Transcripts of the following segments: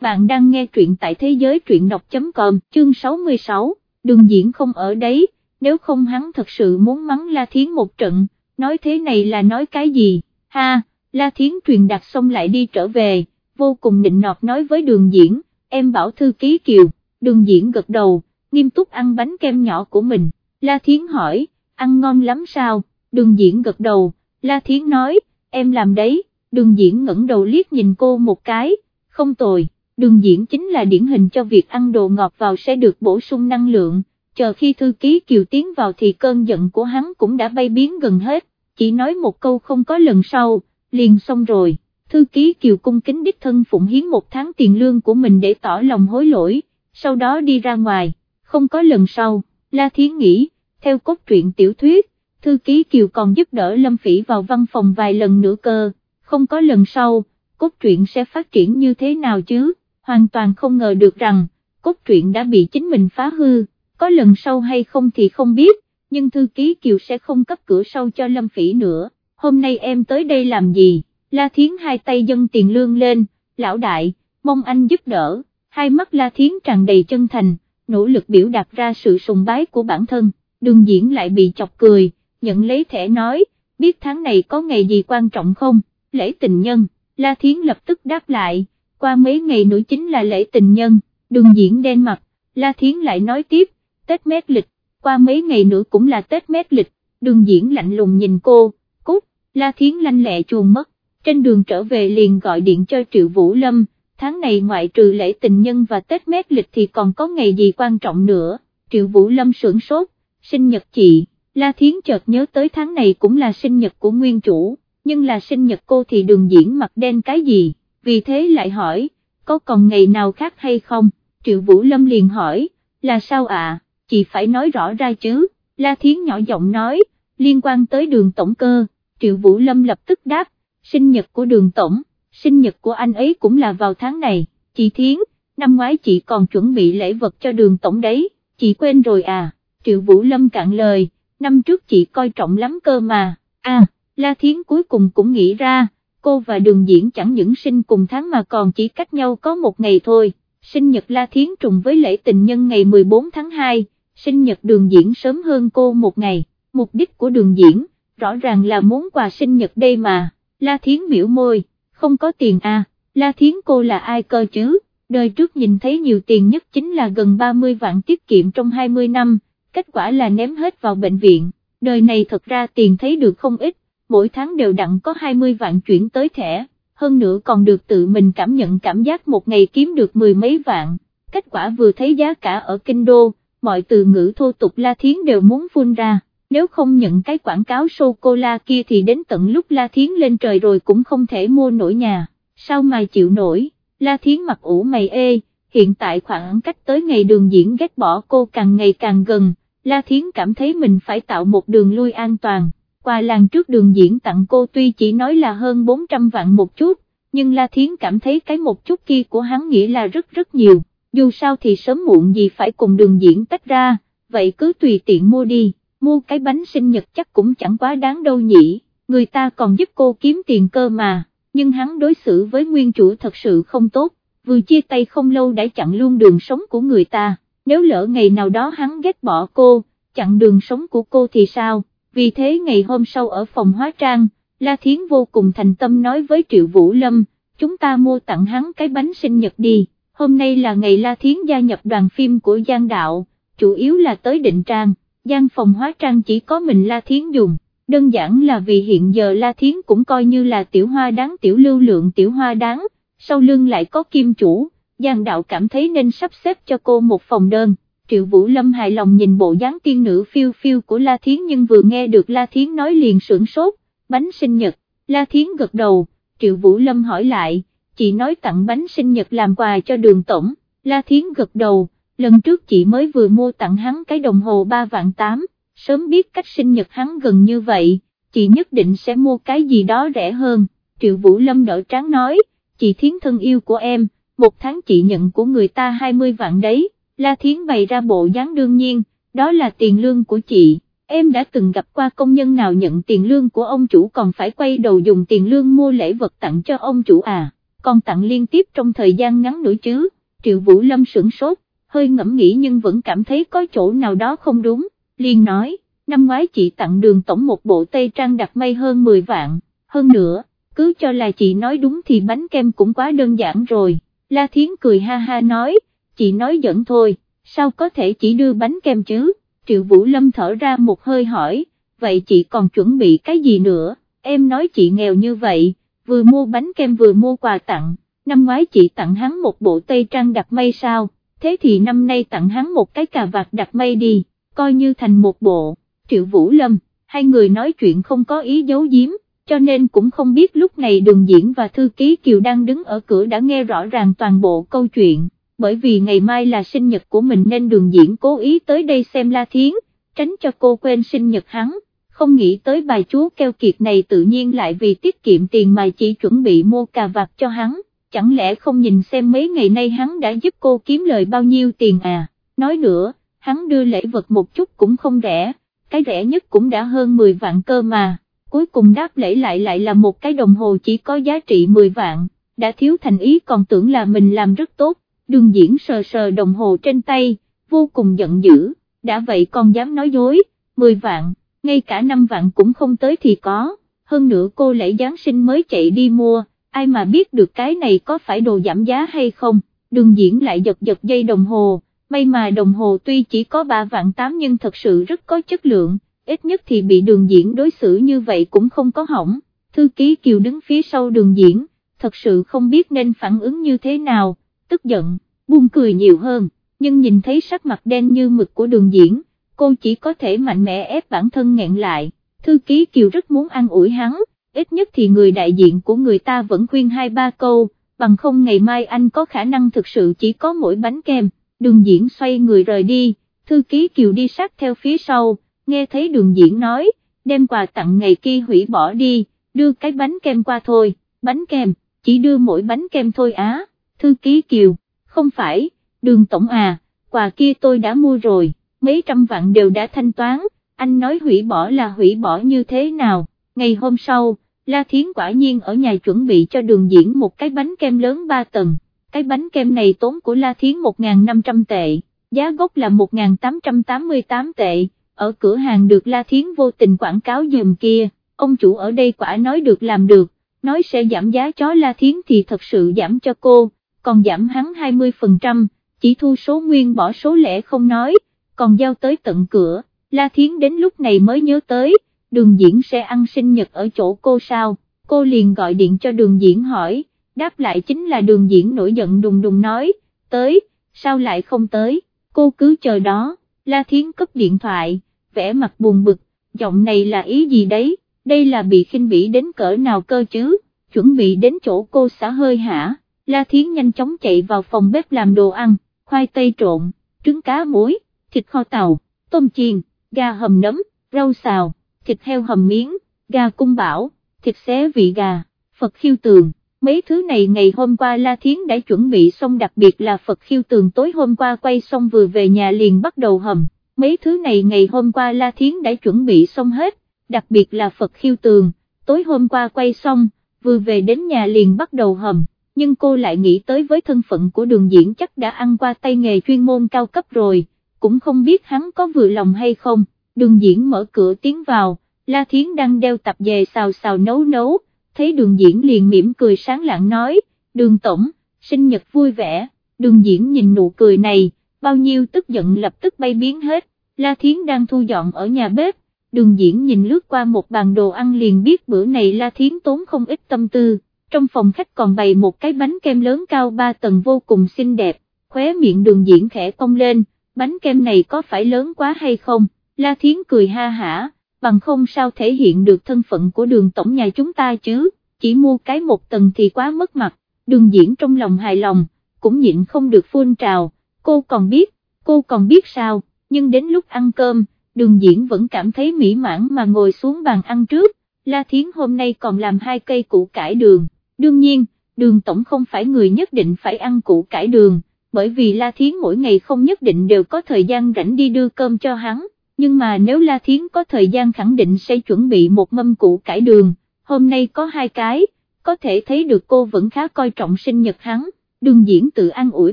bạn đang nghe truyện tại thế giới truyện đọc.com, chương 66, đường diễn không ở đấy, nếu không hắn thật sự muốn mắng La Thiến một trận, nói thế này là nói cái gì, ha, La Thiến truyền đặt xong lại đi trở về, vô cùng nịnh nọt nói với đường diễn, em bảo thư ký kiều, đường diễn gật đầu, nghiêm túc ăn bánh kem nhỏ của mình, La Thiến hỏi, ăn ngon lắm sao, đường diễn gật đầu, La Thiến nói, em làm đấy, đường diễn ngẩng đầu liếc nhìn cô một cái, không tồi, đường diễn chính là điển hình cho việc ăn đồ ngọt vào sẽ được bổ sung năng lượng, chờ khi thư ký kiều tiến vào thì cơn giận của hắn cũng đã bay biến gần hết, chỉ nói một câu không có lần sau, liền xong rồi, thư ký kiều cung kính đích thân phụng hiến một tháng tiền lương của mình để tỏ lòng hối lỗi, sau đó đi ra ngoài, không có lần sau, La Thiến nghĩ, theo cốt truyện tiểu thuyết, thư ký kiều còn giúp đỡ Lâm Phỉ vào văn phòng vài lần nữa cơ, không có lần sau, cốt truyện sẽ phát triển như thế nào chứ, hoàn toàn không ngờ được rằng, cốt truyện đã bị chính mình phá hư, có lần sau hay không thì không biết, nhưng thư ký kiều sẽ không cấp cửa sau cho Lâm Phỉ nữa, hôm nay em tới đây làm gì, La Thiến hai tay dâng tiền lương lên, lão đại, mong anh giúp đỡ, hai mắt La Thiến tràn đầy chân thành, nỗ lực biểu đạt ra sự sùng bái của bản thân, đường diễn lại bị chọc cười, nhận lấy thẻ nói, biết tháng này có ngày gì quan trọng không, lễ tình nhân, La Thiến lập tức đáp lại, qua mấy ngày nữa chính là lễ tình nhân, đường diễn đen mặt, La Thiến lại nói tiếp, Tết mét lịch, qua mấy ngày nữa cũng là Tết mét lịch, đường diễn lạnh lùng nhìn cô, cút, La Thiến lanh lẹ chuồn mất, trên đường trở về liền gọi điện cho Triệu Vũ Lâm, tháng này ngoại trừ lễ tình nhân và Tết mét lịch thì còn có ngày gì quan trọng nữa, Triệu Vũ Lâm sưởng sốt, sinh nhật chị, La Thiến chợt nhớ tới tháng này cũng là sinh nhật của nguyên chủ, nhưng là sinh nhật cô thì đường diễn mặt đen cái gì, vì thế lại hỏi, có còn ngày nào khác hay không, Triệu Vũ Lâm liền hỏi, là sao ạ, chị phải nói rõ ra chứ, La Thiến nhỏ giọng nói, liên quan tới đường tổng cơ, Triệu Vũ Lâm lập tức đáp, sinh nhật của đường tổng, sinh nhật của anh ấy cũng là vào tháng này, chị Thiến, năm ngoái chị còn chuẩn bị lễ vật cho đường tổng đấy, chị quên rồi à, Triệu Vũ Lâm cạn lời, năm trước chị coi trọng lắm cơ mà, à, La Thiến cuối cùng cũng nghĩ ra, cô và đường diễn chẳng những sinh cùng tháng mà còn chỉ cách nhau có một ngày thôi, sinh nhật La Thiến trùng với lễ tình nhân ngày 14 tháng 2, sinh nhật đường diễn sớm hơn cô một ngày, mục đích của đường diễn, rõ ràng là muốn quà sinh nhật đây mà, La Thiến biểu môi, không có tiền à, La Thiến cô là ai cơ chứ, đời trước nhìn thấy nhiều tiền nhất chính là gần 30 vạn tiết kiệm trong 20 năm, kết quả là ném hết vào bệnh viện, đời này thật ra tiền thấy được không ít, mỗi tháng đều đặn có 20 vạn chuyển tới thẻ, hơn nữa còn được tự mình cảm nhận cảm giác một ngày kiếm được mười mấy vạn, kết quả vừa thấy giá cả ở Kinh Đô, mọi từ ngữ thô tục La Thiến đều muốn phun ra, nếu không nhận cái quảng cáo sô-cô-la kia thì đến tận lúc La Thiến lên trời rồi cũng không thể mua nổi nhà, sao mà chịu nổi, La Thiến mặt ủ mày ê, hiện tại khoảng cách tới ngày đường diễn ghét bỏ cô càng ngày càng gần, La Thiến cảm thấy mình phải tạo một đường lui an toàn quà làng trước đường diễn tặng cô tuy chỉ nói là hơn 400 vạn một chút, nhưng La Thiến cảm thấy cái một chút kia của hắn nghĩ là rất rất nhiều, dù sao thì sớm muộn gì phải cùng đường diễn tách ra, vậy cứ tùy tiện mua đi, mua cái bánh sinh nhật chắc cũng chẳng quá đáng đâu nhỉ, người ta còn giúp cô kiếm tiền cơ mà, nhưng hắn đối xử với nguyên chủ thật sự không tốt, vừa chia tay không lâu đã chặn luôn đường sống của người ta, nếu lỡ ngày nào đó hắn ghét bỏ cô, chặn đường sống của cô thì sao? Vì thế ngày hôm sau ở phòng hóa trang, La Thiến vô cùng thành tâm nói với Triệu Vũ Lâm, chúng ta mua tặng hắn cái bánh sinh nhật đi, hôm nay là ngày La Thiến gia nhập đoàn phim của Giang Đạo, chủ yếu là tới định trang, Giang phòng hóa trang chỉ có mình La Thiến dùng, đơn giản là vì hiện giờ La Thiến cũng coi như là tiểu hoa đáng tiểu lưu lượng tiểu hoa đáng, sau lưng lại có kim chủ, Giang Đạo cảm thấy nên sắp xếp cho cô một phòng đơn. Triệu Vũ Lâm hài lòng nhìn bộ dáng tiên nữ phiêu phiêu của La Thiến nhưng vừa nghe được La Thiến nói liền sưởng sốt, bánh sinh nhật, La Thiến gật đầu, Triệu Vũ Lâm hỏi lại, chị nói tặng bánh sinh nhật làm quà cho đường tổng, La Thiến gật đầu, lần trước chị mới vừa mua tặng hắn cái đồng hồ 3 vạn 8, sớm biết cách sinh nhật hắn gần như vậy, chị nhất định sẽ mua cái gì đó rẻ hơn, Triệu Vũ Lâm đỡ tráng nói, chị Thiến thân yêu của em, một tháng chị nhận của người ta 20 vạn đấy. La Thiến bày ra bộ dáng đương nhiên, đó là tiền lương của chị, em đã từng gặp qua công nhân nào nhận tiền lương của ông chủ còn phải quay đầu dùng tiền lương mua lễ vật tặng cho ông chủ à, Còn tặng liên tiếp trong thời gian ngắn nữa chứ, Triệu Vũ Lâm sửng sốt, hơi ngẫm nghĩ nhưng vẫn cảm thấy có chỗ nào đó không đúng, liền nói, năm ngoái chị tặng đường tổng một bộ tây trang đặt may hơn 10 vạn, hơn nữa, cứ cho là chị nói đúng thì bánh kem cũng quá đơn giản rồi, La Thiến cười ha ha nói, chị nói giỡn thôi, sao có thể chỉ đưa bánh kem chứ, Triệu Vũ Lâm thở ra một hơi hỏi, vậy chị còn chuẩn bị cái gì nữa, em nói chị nghèo như vậy, vừa mua bánh kem vừa mua quà tặng, năm ngoái chị tặng hắn một bộ tây trang đặt may sao, thế thì năm nay tặng hắn một cái cà vạt đặt may đi, coi như thành một bộ, Triệu Vũ Lâm, hai người nói chuyện không có ý giấu giếm, cho nên cũng không biết lúc này đường diễn và thư ký Kiều đang đứng ở cửa đã nghe rõ ràng toàn bộ câu chuyện, bởi vì ngày mai là sinh nhật của mình nên đường diễn cố ý tới đây xem La Thiến, tránh cho cô quên sinh nhật hắn, không nghĩ tới bài chú keo kiệt này tự nhiên lại vì tiết kiệm tiền mà chỉ chuẩn bị mua cà vạt cho hắn, chẳng lẽ không nhìn xem mấy ngày nay hắn đã giúp cô kiếm lời bao nhiêu tiền à, nói nữa, hắn đưa lễ vật một chút cũng không rẻ, cái rẻ nhất cũng đã hơn 10 vạn cơ mà, cuối cùng đáp lễ lại lại là một cái đồng hồ chỉ có giá trị 10 vạn, đã thiếu thành ý còn tưởng là mình làm rất tốt, đường diễn sờ sờ đồng hồ trên tay, vô cùng giận dữ, đã vậy còn dám nói dối, 10 vạn, ngay cả 5 vạn cũng không tới thì có, hơn nữa cô lễ Giáng sinh mới chạy đi mua, ai mà biết được cái này có phải đồ giảm giá hay không, đường diễn lại giật giật dây đồng hồ, may mà đồng hồ tuy chỉ có 3 vạn 8 nhưng thật sự rất có chất lượng, ít nhất thì bị đường diễn đối xử như vậy cũng không có hỏng, thư ký Kiều đứng phía sau đường diễn, thật sự không biết nên phản ứng như thế nào, tức giận, buông cười nhiều hơn, nhưng nhìn thấy sắc mặt đen như mực của đường diễn, cô chỉ có thể mạnh mẽ ép bản thân nghẹn lại, thư ký Kiều rất muốn ăn ủi hắn, ít nhất thì người đại diện của người ta vẫn khuyên hai ba câu, bằng không ngày mai anh có khả năng thực sự chỉ có mỗi bánh kem, đường diễn xoay người rời đi, thư ký Kiều đi sát theo phía sau, nghe thấy đường diễn nói, đem quà tặng ngày kia hủy bỏ đi, đưa cái bánh kem qua thôi, bánh kem, chỉ đưa mỗi bánh kem thôi á, thư ký Kiều, không phải, đường tổng à, quà kia tôi đã mua rồi, mấy trăm vạn đều đã thanh toán, anh nói hủy bỏ là hủy bỏ như thế nào, ngày hôm sau, La Thiến quả nhiên ở nhà chuẩn bị cho đường diễn một cái bánh kem lớn 3 tầng, cái bánh kem này tốn của La Thiến 1.500 tệ, giá gốc là 1.888 tệ, ở cửa hàng được La Thiến vô tình quảng cáo dùm kia, ông chủ ở đây quả nói được làm được, nói sẽ giảm giá chó La Thiến thì thật sự giảm cho cô, còn giảm hắn 20%, chỉ thu số nguyên bỏ số lẻ không nói, còn giao tới tận cửa, La Thiến đến lúc này mới nhớ tới, đường diễn sẽ ăn sinh nhật ở chỗ cô sao, cô liền gọi điện cho đường diễn hỏi, đáp lại chính là đường diễn nổi giận đùng đùng nói, tới, sao lại không tới, cô cứ chờ đó, La Thiến cấp điện thoại, vẽ mặt buồn bực, giọng này là ý gì đấy, đây là bị khinh bỉ đến cỡ nào cơ chứ, chuẩn bị đến chỗ cô xã hơi hả, La Thiến nhanh chóng chạy vào phòng bếp làm đồ ăn, khoai tây trộn, trứng cá muối, thịt kho tàu, tôm chiên, gà hầm nấm, rau xào, thịt heo hầm miếng, gà cung bảo, thịt xé vị gà, Phật khiêu tường, mấy thứ này ngày hôm qua La Thiến đã chuẩn bị xong đặc biệt là Phật khiêu tường tối hôm qua quay xong vừa về nhà liền bắt đầu hầm, mấy thứ này ngày hôm qua La Thiến đã chuẩn bị xong hết, đặc biệt là Phật khiêu tường, tối hôm qua quay xong, vừa về đến nhà liền bắt đầu hầm, nhưng cô lại nghĩ tới với thân phận của đường diễn chắc đã ăn qua tay nghề chuyên môn cao cấp rồi, cũng không biết hắn có vừa lòng hay không, đường diễn mở cửa tiến vào, La Thiến đang đeo tập về xào xào nấu nấu, thấy đường diễn liền mỉm cười sáng lạng nói, đường tổng, sinh nhật vui vẻ, đường diễn nhìn nụ cười này, bao nhiêu tức giận lập tức bay biến hết, La Thiến đang thu dọn ở nhà bếp, đường diễn nhìn lướt qua một bàn đồ ăn liền biết bữa này La Thiến tốn không ít tâm tư, trong phòng khách còn bày một cái bánh kem lớn cao 3 tầng vô cùng xinh đẹp, khóe miệng đường diễn khẽ cong lên, bánh kem này có phải lớn quá hay không, La Thiến cười ha hả, bằng không sao thể hiện được thân phận của đường tổng nhà chúng ta chứ, chỉ mua cái một tầng thì quá mất mặt, đường diễn trong lòng hài lòng, cũng nhịn không được phun trào, cô còn biết, cô còn biết sao, nhưng đến lúc ăn cơm, đường diễn vẫn cảm thấy mỹ mãn mà ngồi xuống bàn ăn trước, La Thiến hôm nay còn làm hai cây củ cải đường, đương nhiên, đường tổng không phải người nhất định phải ăn củ cải đường, bởi vì La Thiến mỗi ngày không nhất định đều có thời gian rảnh đi đưa cơm cho hắn, nhưng mà nếu La Thiến có thời gian khẳng định sẽ chuẩn bị một mâm củ cải đường, hôm nay có hai cái, có thể thấy được cô vẫn khá coi trọng sinh nhật hắn, đường diễn tự an ủi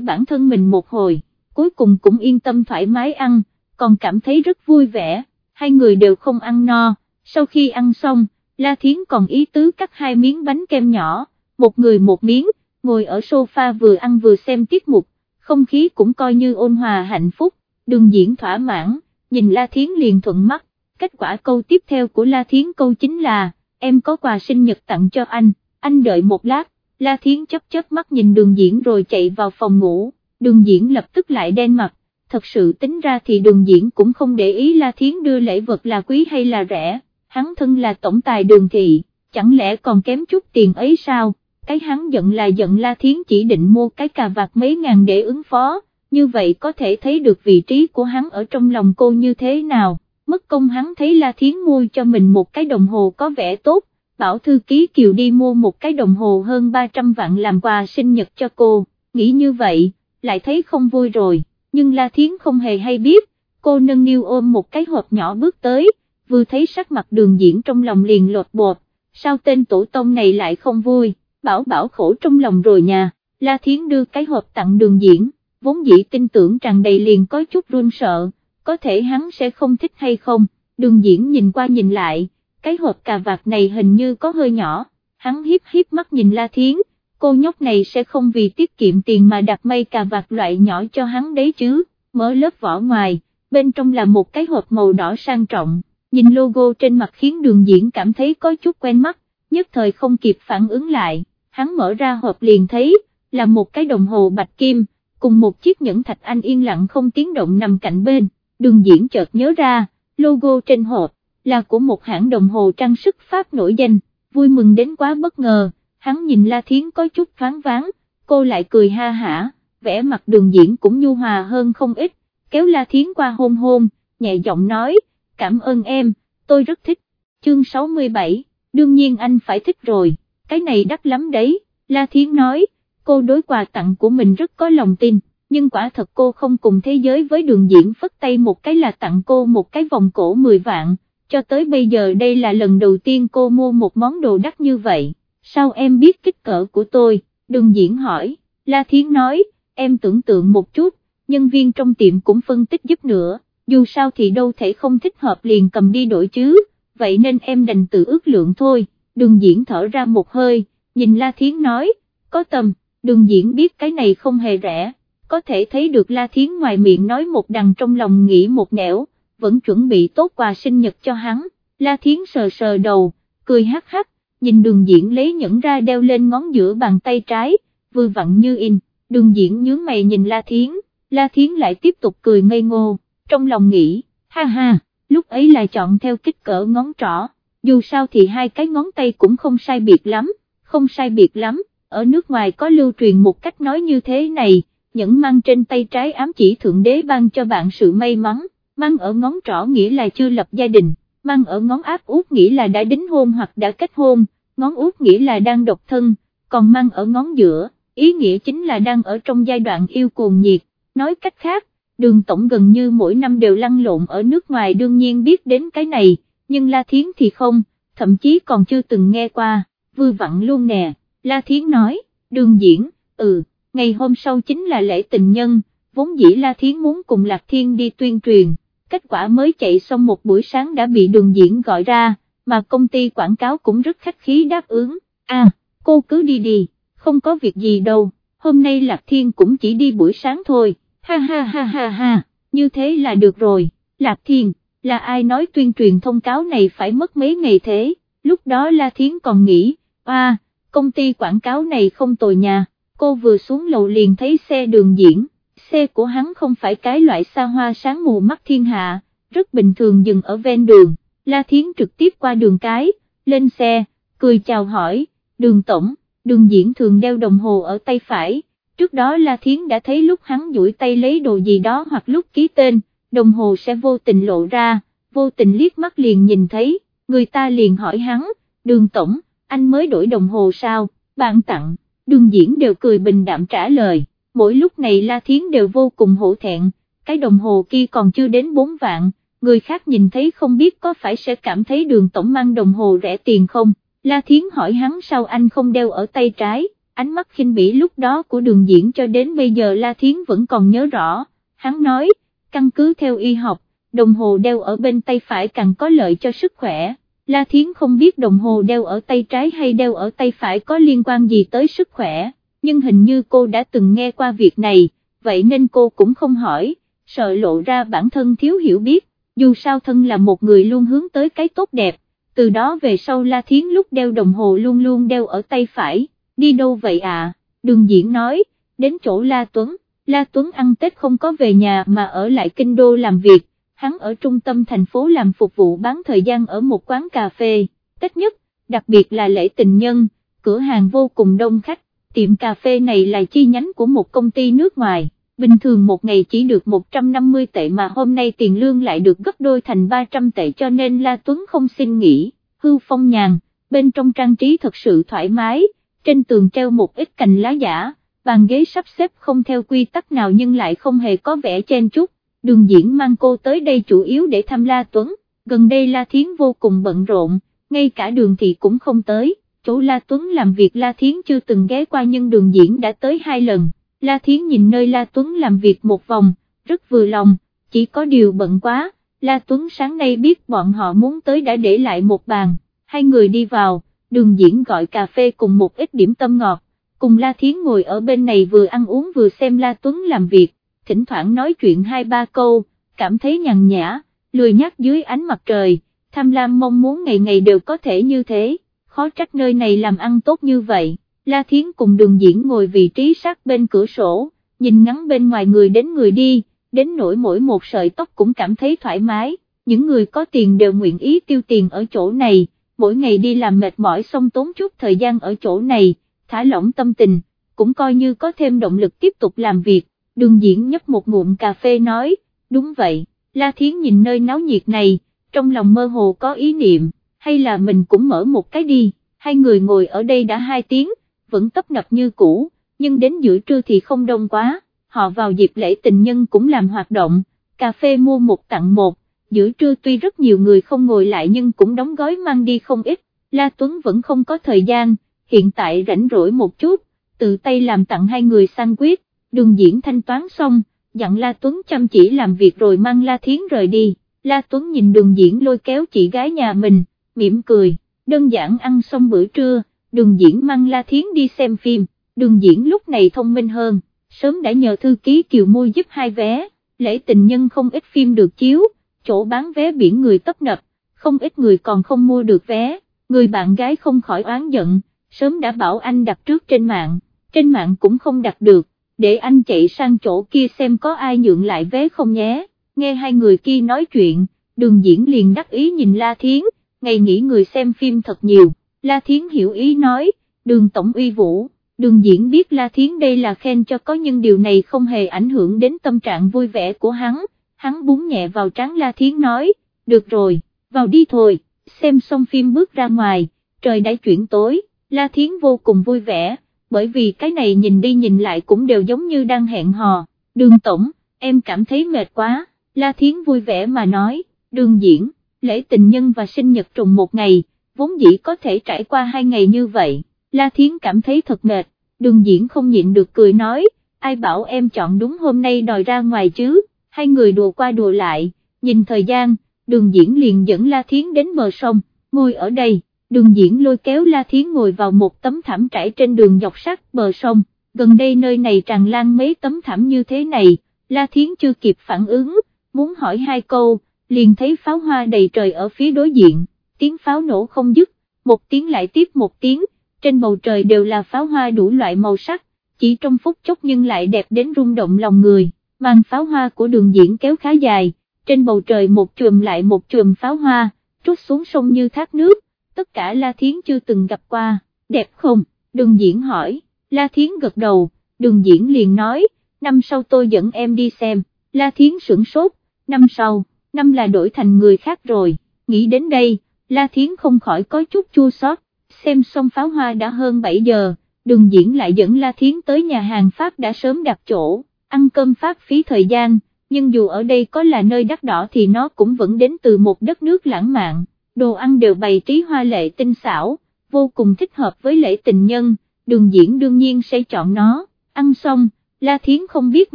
bản thân mình một hồi, cuối cùng cũng yên tâm thoải mái ăn, còn cảm thấy rất vui vẻ, hai người đều không ăn no, sau khi ăn xong, La Thiến còn ý tứ cắt hai miếng bánh kem nhỏ, một người một miếng, ngồi ở sofa vừa ăn vừa xem tiết mục, không khí cũng coi như ôn hòa hạnh phúc, đường diễn thỏa mãn, nhìn La Thiến liền thuận mắt, kết quả câu tiếp theo của La Thiến câu chính là, em có quà sinh nhật tặng cho anh, anh đợi một lát, La Thiến chấp chớp mắt nhìn đường diễn rồi chạy vào phòng ngủ, đường diễn lập tức lại đen mặt, thật sự tính ra thì đường diễn cũng không để ý La Thiến đưa lễ vật là quý hay là rẻ, hắn thân là tổng tài đường thị, chẳng lẽ còn kém chút tiền ấy sao, cái hắn giận là giận La Thiến chỉ định mua cái cà vạt mấy ngàn để ứng phó, như vậy có thể thấy được vị trí của hắn ở trong lòng cô như thế nào, mất công hắn thấy La Thiến mua cho mình một cái đồng hồ có vẻ tốt, bảo thư ký Kiều đi mua một cái đồng hồ hơn 300 vạn làm quà sinh nhật cho cô, nghĩ như vậy, lại thấy không vui rồi, nhưng La Thiến không hề hay biết, cô nâng niu ôm một cái hộp nhỏ bước tới, vừa thấy sắc mặt đường diễn trong lòng liền lột bột, sao tên tổ tông này lại không vui, bảo bảo khổ trong lòng rồi nhà. La Thiến đưa cái hộp tặng đường diễn, vốn dĩ tin tưởng tràn đầy liền có chút run sợ, có thể hắn sẽ không thích hay không, đường diễn nhìn qua nhìn lại, cái hộp cà vạt này hình như có hơi nhỏ, hắn hiếp hiếp mắt nhìn La Thiến, cô nhóc này sẽ không vì tiết kiệm tiền mà đặt mây cà vạt loại nhỏ cho hắn đấy chứ, mở lớp vỏ ngoài, bên trong là một cái hộp màu đỏ sang trọng, nhìn logo trên mặt khiến đường diễn cảm thấy có chút quen mắt, nhất thời không kịp phản ứng lại, hắn mở ra hộp liền thấy, là một cái đồng hồ bạch kim, cùng một chiếc nhẫn thạch anh yên lặng không tiếng động nằm cạnh bên, đường diễn chợt nhớ ra, logo trên hộp, là của một hãng đồng hồ trang sức Pháp nổi danh, vui mừng đến quá bất ngờ, hắn nhìn La Thiến có chút thoáng váng, cô lại cười ha hả, vẻ mặt đường diễn cũng nhu hòa hơn không ít, kéo La Thiến qua hôn hôn, nhẹ giọng nói, cảm ơn em, tôi rất thích, chương 67, đương nhiên anh phải thích rồi, cái này đắt lắm đấy, La Thiến nói, cô đối quà tặng của mình rất có lòng tin, nhưng quả thật cô không cùng thế giới với đường diễn phất tay một cái là tặng cô một cái vòng cổ 10 vạn, cho tới bây giờ đây là lần đầu tiên cô mua một món đồ đắt như vậy, sao em biết kích cỡ của tôi, đường diễn hỏi, La Thiến nói, em tưởng tượng một chút, nhân viên trong tiệm cũng phân tích giúp nữa, dù sao thì đâu thể không thích hợp liền cầm đi đổi chứ, vậy nên em đành tự ước lượng thôi, đường diễn thở ra một hơi, nhìn La Thiến nói, có tầm, đường diễn biết cái này không hề rẻ, có thể thấy được La Thiến ngoài miệng nói một đằng trong lòng nghĩ một nẻo, vẫn chuẩn bị tốt quà sinh nhật cho hắn, La Thiến sờ sờ đầu, cười hắc hắc, nhìn đường diễn lấy nhẫn ra đeo lên ngón giữa bàn tay trái, vừa vặn như in, đường diễn nhướng mày nhìn La Thiến, La Thiến lại tiếp tục cười ngây ngô, trong lòng nghĩ, ha ha, lúc ấy là chọn theo kích cỡ ngón trỏ, dù sao thì hai cái ngón tay cũng không sai biệt lắm, không sai biệt lắm, ở nước ngoài có lưu truyền một cách nói như thế này, nhẫn mang trên tay trái ám chỉ Thượng Đế ban cho bạn sự may mắn, mang ở ngón trỏ nghĩa là chưa lập gia đình, mang ở ngón áp út nghĩa là đã đính hôn hoặc đã kết hôn, ngón út nghĩa là đang độc thân, còn mang ở ngón giữa, ý nghĩa chính là đang ở trong giai đoạn yêu cuồng nhiệt, nói cách khác, đường tổng gần như mỗi năm đều lăn lộn ở nước ngoài đương nhiên biết đến cái này, nhưng La Thiến thì không, thậm chí còn chưa từng nghe qua, vui vặn luôn nè, La Thiến nói, đường diễn, ừ, ngày hôm sau chính là lễ tình nhân, vốn dĩ La Thiến muốn cùng Lạc Thiên đi tuyên truyền kết quả mới chạy xong một buổi sáng đã bị đường diễn gọi ra, mà công ty quảng cáo cũng rất khách khí đáp ứng, à, cô cứ đi đi, không có việc gì đâu, hôm nay Lạc Thiên cũng chỉ đi buổi sáng thôi, ha ha ha ha ha, như thế là được rồi, Lạc Thiên, là ai nói tuyên truyền thông cáo này phải mất mấy ngày thế, lúc đó La Thiến còn nghĩ, à, công ty quảng cáo này không tồi nhà, cô vừa xuống lầu liền thấy xe đường diễn. Xe của hắn không phải cái loại xa hoa sáng mù mắt thiên hạ, rất bình thường dừng ở ven đường, La Thiến trực tiếp qua đường cái, lên xe, cười chào hỏi, đường tổng, đường diễn thường đeo đồng hồ ở tay phải, trước đó La Thiến đã thấy lúc hắn duỗi tay lấy đồ gì đó hoặc lúc ký tên, đồng hồ sẽ vô tình lộ ra, vô tình liếc mắt liền nhìn thấy, người ta liền hỏi hắn, đường tổng, anh mới đổi đồng hồ sao, bạn tặng, đường diễn đều cười bình đạm trả lời mỗi lúc này La Thiến đều vô cùng hổ thẹn, cái đồng hồ kia còn chưa đến 4 vạn, người khác nhìn thấy không biết có phải sẽ cảm thấy đường tổng mang đồng hồ rẻ tiền không, La Thiến hỏi hắn sao anh không đeo ở tay trái, ánh mắt khinh bỉ lúc đó của đường diễn cho đến bây giờ La Thiến vẫn còn nhớ rõ, hắn nói, căn cứ theo y học, đồng hồ đeo ở bên tay phải càng có lợi cho sức khỏe. La Thiến không biết đồng hồ đeo ở tay trái hay đeo ở tay phải có liên quan gì tới sức khỏe, nhưng hình như cô đã từng nghe qua việc này, vậy nên cô cũng không hỏi, sợ lộ ra bản thân thiếu hiểu biết, dù sao thân là một người luôn hướng tới cái tốt đẹp, từ đó về sau La Thiến lúc đeo đồng hồ luôn luôn đeo ở tay phải, đi đâu vậy à, đường diễn nói, đến chỗ La Tuấn, La Tuấn ăn Tết không có về nhà mà ở lại kinh đô làm việc, hắn ở trung tâm thành phố làm phục vụ bán thời gian ở một quán cà phê, Tết nhất, đặc biệt là lễ tình nhân, cửa hàng vô cùng đông khách, tiệm cà phê này là chi nhánh của một công ty nước ngoài, bình thường một ngày chỉ được 150 tệ mà hôm nay tiền lương lại được gấp đôi thành 300 tệ cho nên La Tuấn không xin nghỉ, hưu phong nhàn, bên trong trang trí thật sự thoải mái, trên tường treo một ít cành lá giả, bàn ghế sắp xếp không theo quy tắc nào nhưng lại không hề có vẻ chen chúc, đường diễn mang cô tới đây chủ yếu để thăm La Tuấn, gần đây La Thiến vô cùng bận rộn, ngay cả đường thị cũng không tới, chỗ La Tuấn làm việc La Thiến chưa từng ghé qua nhưng đường diễn đã tới hai lần, La Thiến nhìn nơi La Tuấn làm việc một vòng, rất vừa lòng, chỉ có điều bận quá, La Tuấn sáng nay biết bọn họ muốn tới đã để lại một bàn, hai người đi vào, đường diễn gọi cà phê cùng một ít điểm tâm ngọt, cùng La Thiến ngồi ở bên này vừa ăn uống vừa xem La Tuấn làm việc, thỉnh thoảng nói chuyện hai ba câu, cảm thấy nhàn nhã, lười nhắc dưới ánh mặt trời, tham lam mong muốn ngày ngày đều có thể như thế, khó trách nơi này làm ăn tốt như vậy. La Thiến cùng đường diễn ngồi vị trí sát bên cửa sổ, nhìn ngắn bên ngoài người đến người đi, đến nỗi mỗi một sợi tóc cũng cảm thấy thoải mái, những người có tiền đều nguyện ý tiêu tiền ở chỗ này, mỗi ngày đi làm mệt mỏi xong tốn chút thời gian ở chỗ này, thả lỏng tâm tình, cũng coi như có thêm động lực tiếp tục làm việc, đường diễn nhấp một ngụm cà phê nói, đúng vậy, La Thiến nhìn nơi náo nhiệt này, trong lòng mơ hồ có ý niệm, hay là mình cũng mở một cái đi, hai người ngồi ở đây đã hai tiếng, vẫn tấp nập như cũ, nhưng đến giữa trưa thì không đông quá, họ vào dịp lễ tình nhân cũng làm hoạt động, cà phê mua một tặng một, giữa trưa tuy rất nhiều người không ngồi lại nhưng cũng đóng gói mang đi không ít, La Tuấn vẫn không có thời gian, hiện tại rảnh rỗi một chút, tự tay làm tặng hai người sandwich, đường diễn thanh toán xong, dặn La Tuấn chăm chỉ làm việc rồi mang La Thiến rời đi, La Tuấn nhìn đường diễn lôi kéo chị gái nhà mình, mỉm cười, đơn giản ăn xong bữa trưa, đường diễn mang La Thiến đi xem phim, đường diễn lúc này thông minh hơn, sớm đã nhờ thư ký Kiều Môi giúp hai vé, lễ tình nhân không ít phim được chiếu, chỗ bán vé biển người tấp nập, không ít người còn không mua được vé, người bạn gái không khỏi oán giận, sớm đã bảo anh đặt trước trên mạng, trên mạng cũng không đặt được, để anh chạy sang chỗ kia xem có ai nhượng lại vé không nhé, nghe hai người kia nói chuyện, đường diễn liền đắc ý nhìn La Thiến, ngày nghỉ người xem phim thật nhiều. La Thiến hiểu ý nói, đường tổng uy vũ, đường diễn biết La Thiến đây là khen cho có nhưng điều này không hề ảnh hưởng đến tâm trạng vui vẻ của hắn, hắn búng nhẹ vào trán La Thiến nói, được rồi, vào đi thôi, xem xong phim bước ra ngoài, trời đã chuyển tối, La Thiến vô cùng vui vẻ, bởi vì cái này nhìn đi nhìn lại cũng đều giống như đang hẹn hò, đường tổng, em cảm thấy mệt quá, La Thiến vui vẻ mà nói, đường diễn, lễ tình nhân và sinh nhật trùng một ngày, vốn dĩ có thể trải qua hai ngày như vậy, La Thiến cảm thấy thật mệt, đường diễn không nhịn được cười nói, ai bảo em chọn đúng hôm nay đòi ra ngoài chứ, hai người đùa qua đùa lại, nhìn thời gian, đường diễn liền dẫn La Thiến đến bờ sông, ngồi ở đây, đường diễn lôi kéo La Thiến ngồi vào một tấm thảm trải trên đường dọc sát bờ sông, gần đây nơi này tràn lan mấy tấm thảm như thế này, La Thiến chưa kịp phản ứng, muốn hỏi hai câu, liền thấy pháo hoa đầy trời ở phía đối diện. Tiếng pháo nổ không dứt, một tiếng lại tiếp một tiếng, trên bầu trời đều là pháo hoa đủ loại màu sắc, chỉ trong phút chốc nhưng lại đẹp đến rung động lòng người, màn pháo hoa của đường diễn kéo khá dài, trên bầu trời một chùm lại một chùm pháo hoa, trút xuống sông như thác nước, tất cả La Thiến chưa từng gặp qua, đẹp không, đường diễn hỏi, La Thiến gật đầu, đường diễn liền nói, năm sau tôi dẫn em đi xem, La Thiến sửng sốt, năm sau, năm là đổi thành người khác rồi, nghĩ đến đây, La Thiến không khỏi có chút chua xót. xem xong pháo hoa đã hơn 7 giờ, đường diễn lại dẫn La Thiến tới nhà hàng Pháp đã sớm đặt chỗ, ăn cơm Pháp phí thời gian, nhưng dù ở đây có là nơi đắt đỏ thì nó cũng vẫn đến từ một đất nước lãng mạn, đồ ăn đều bày trí hoa lệ tinh xảo, vô cùng thích hợp với lễ tình nhân, đường diễn đương nhiên sẽ chọn nó, ăn xong, La Thiến không biết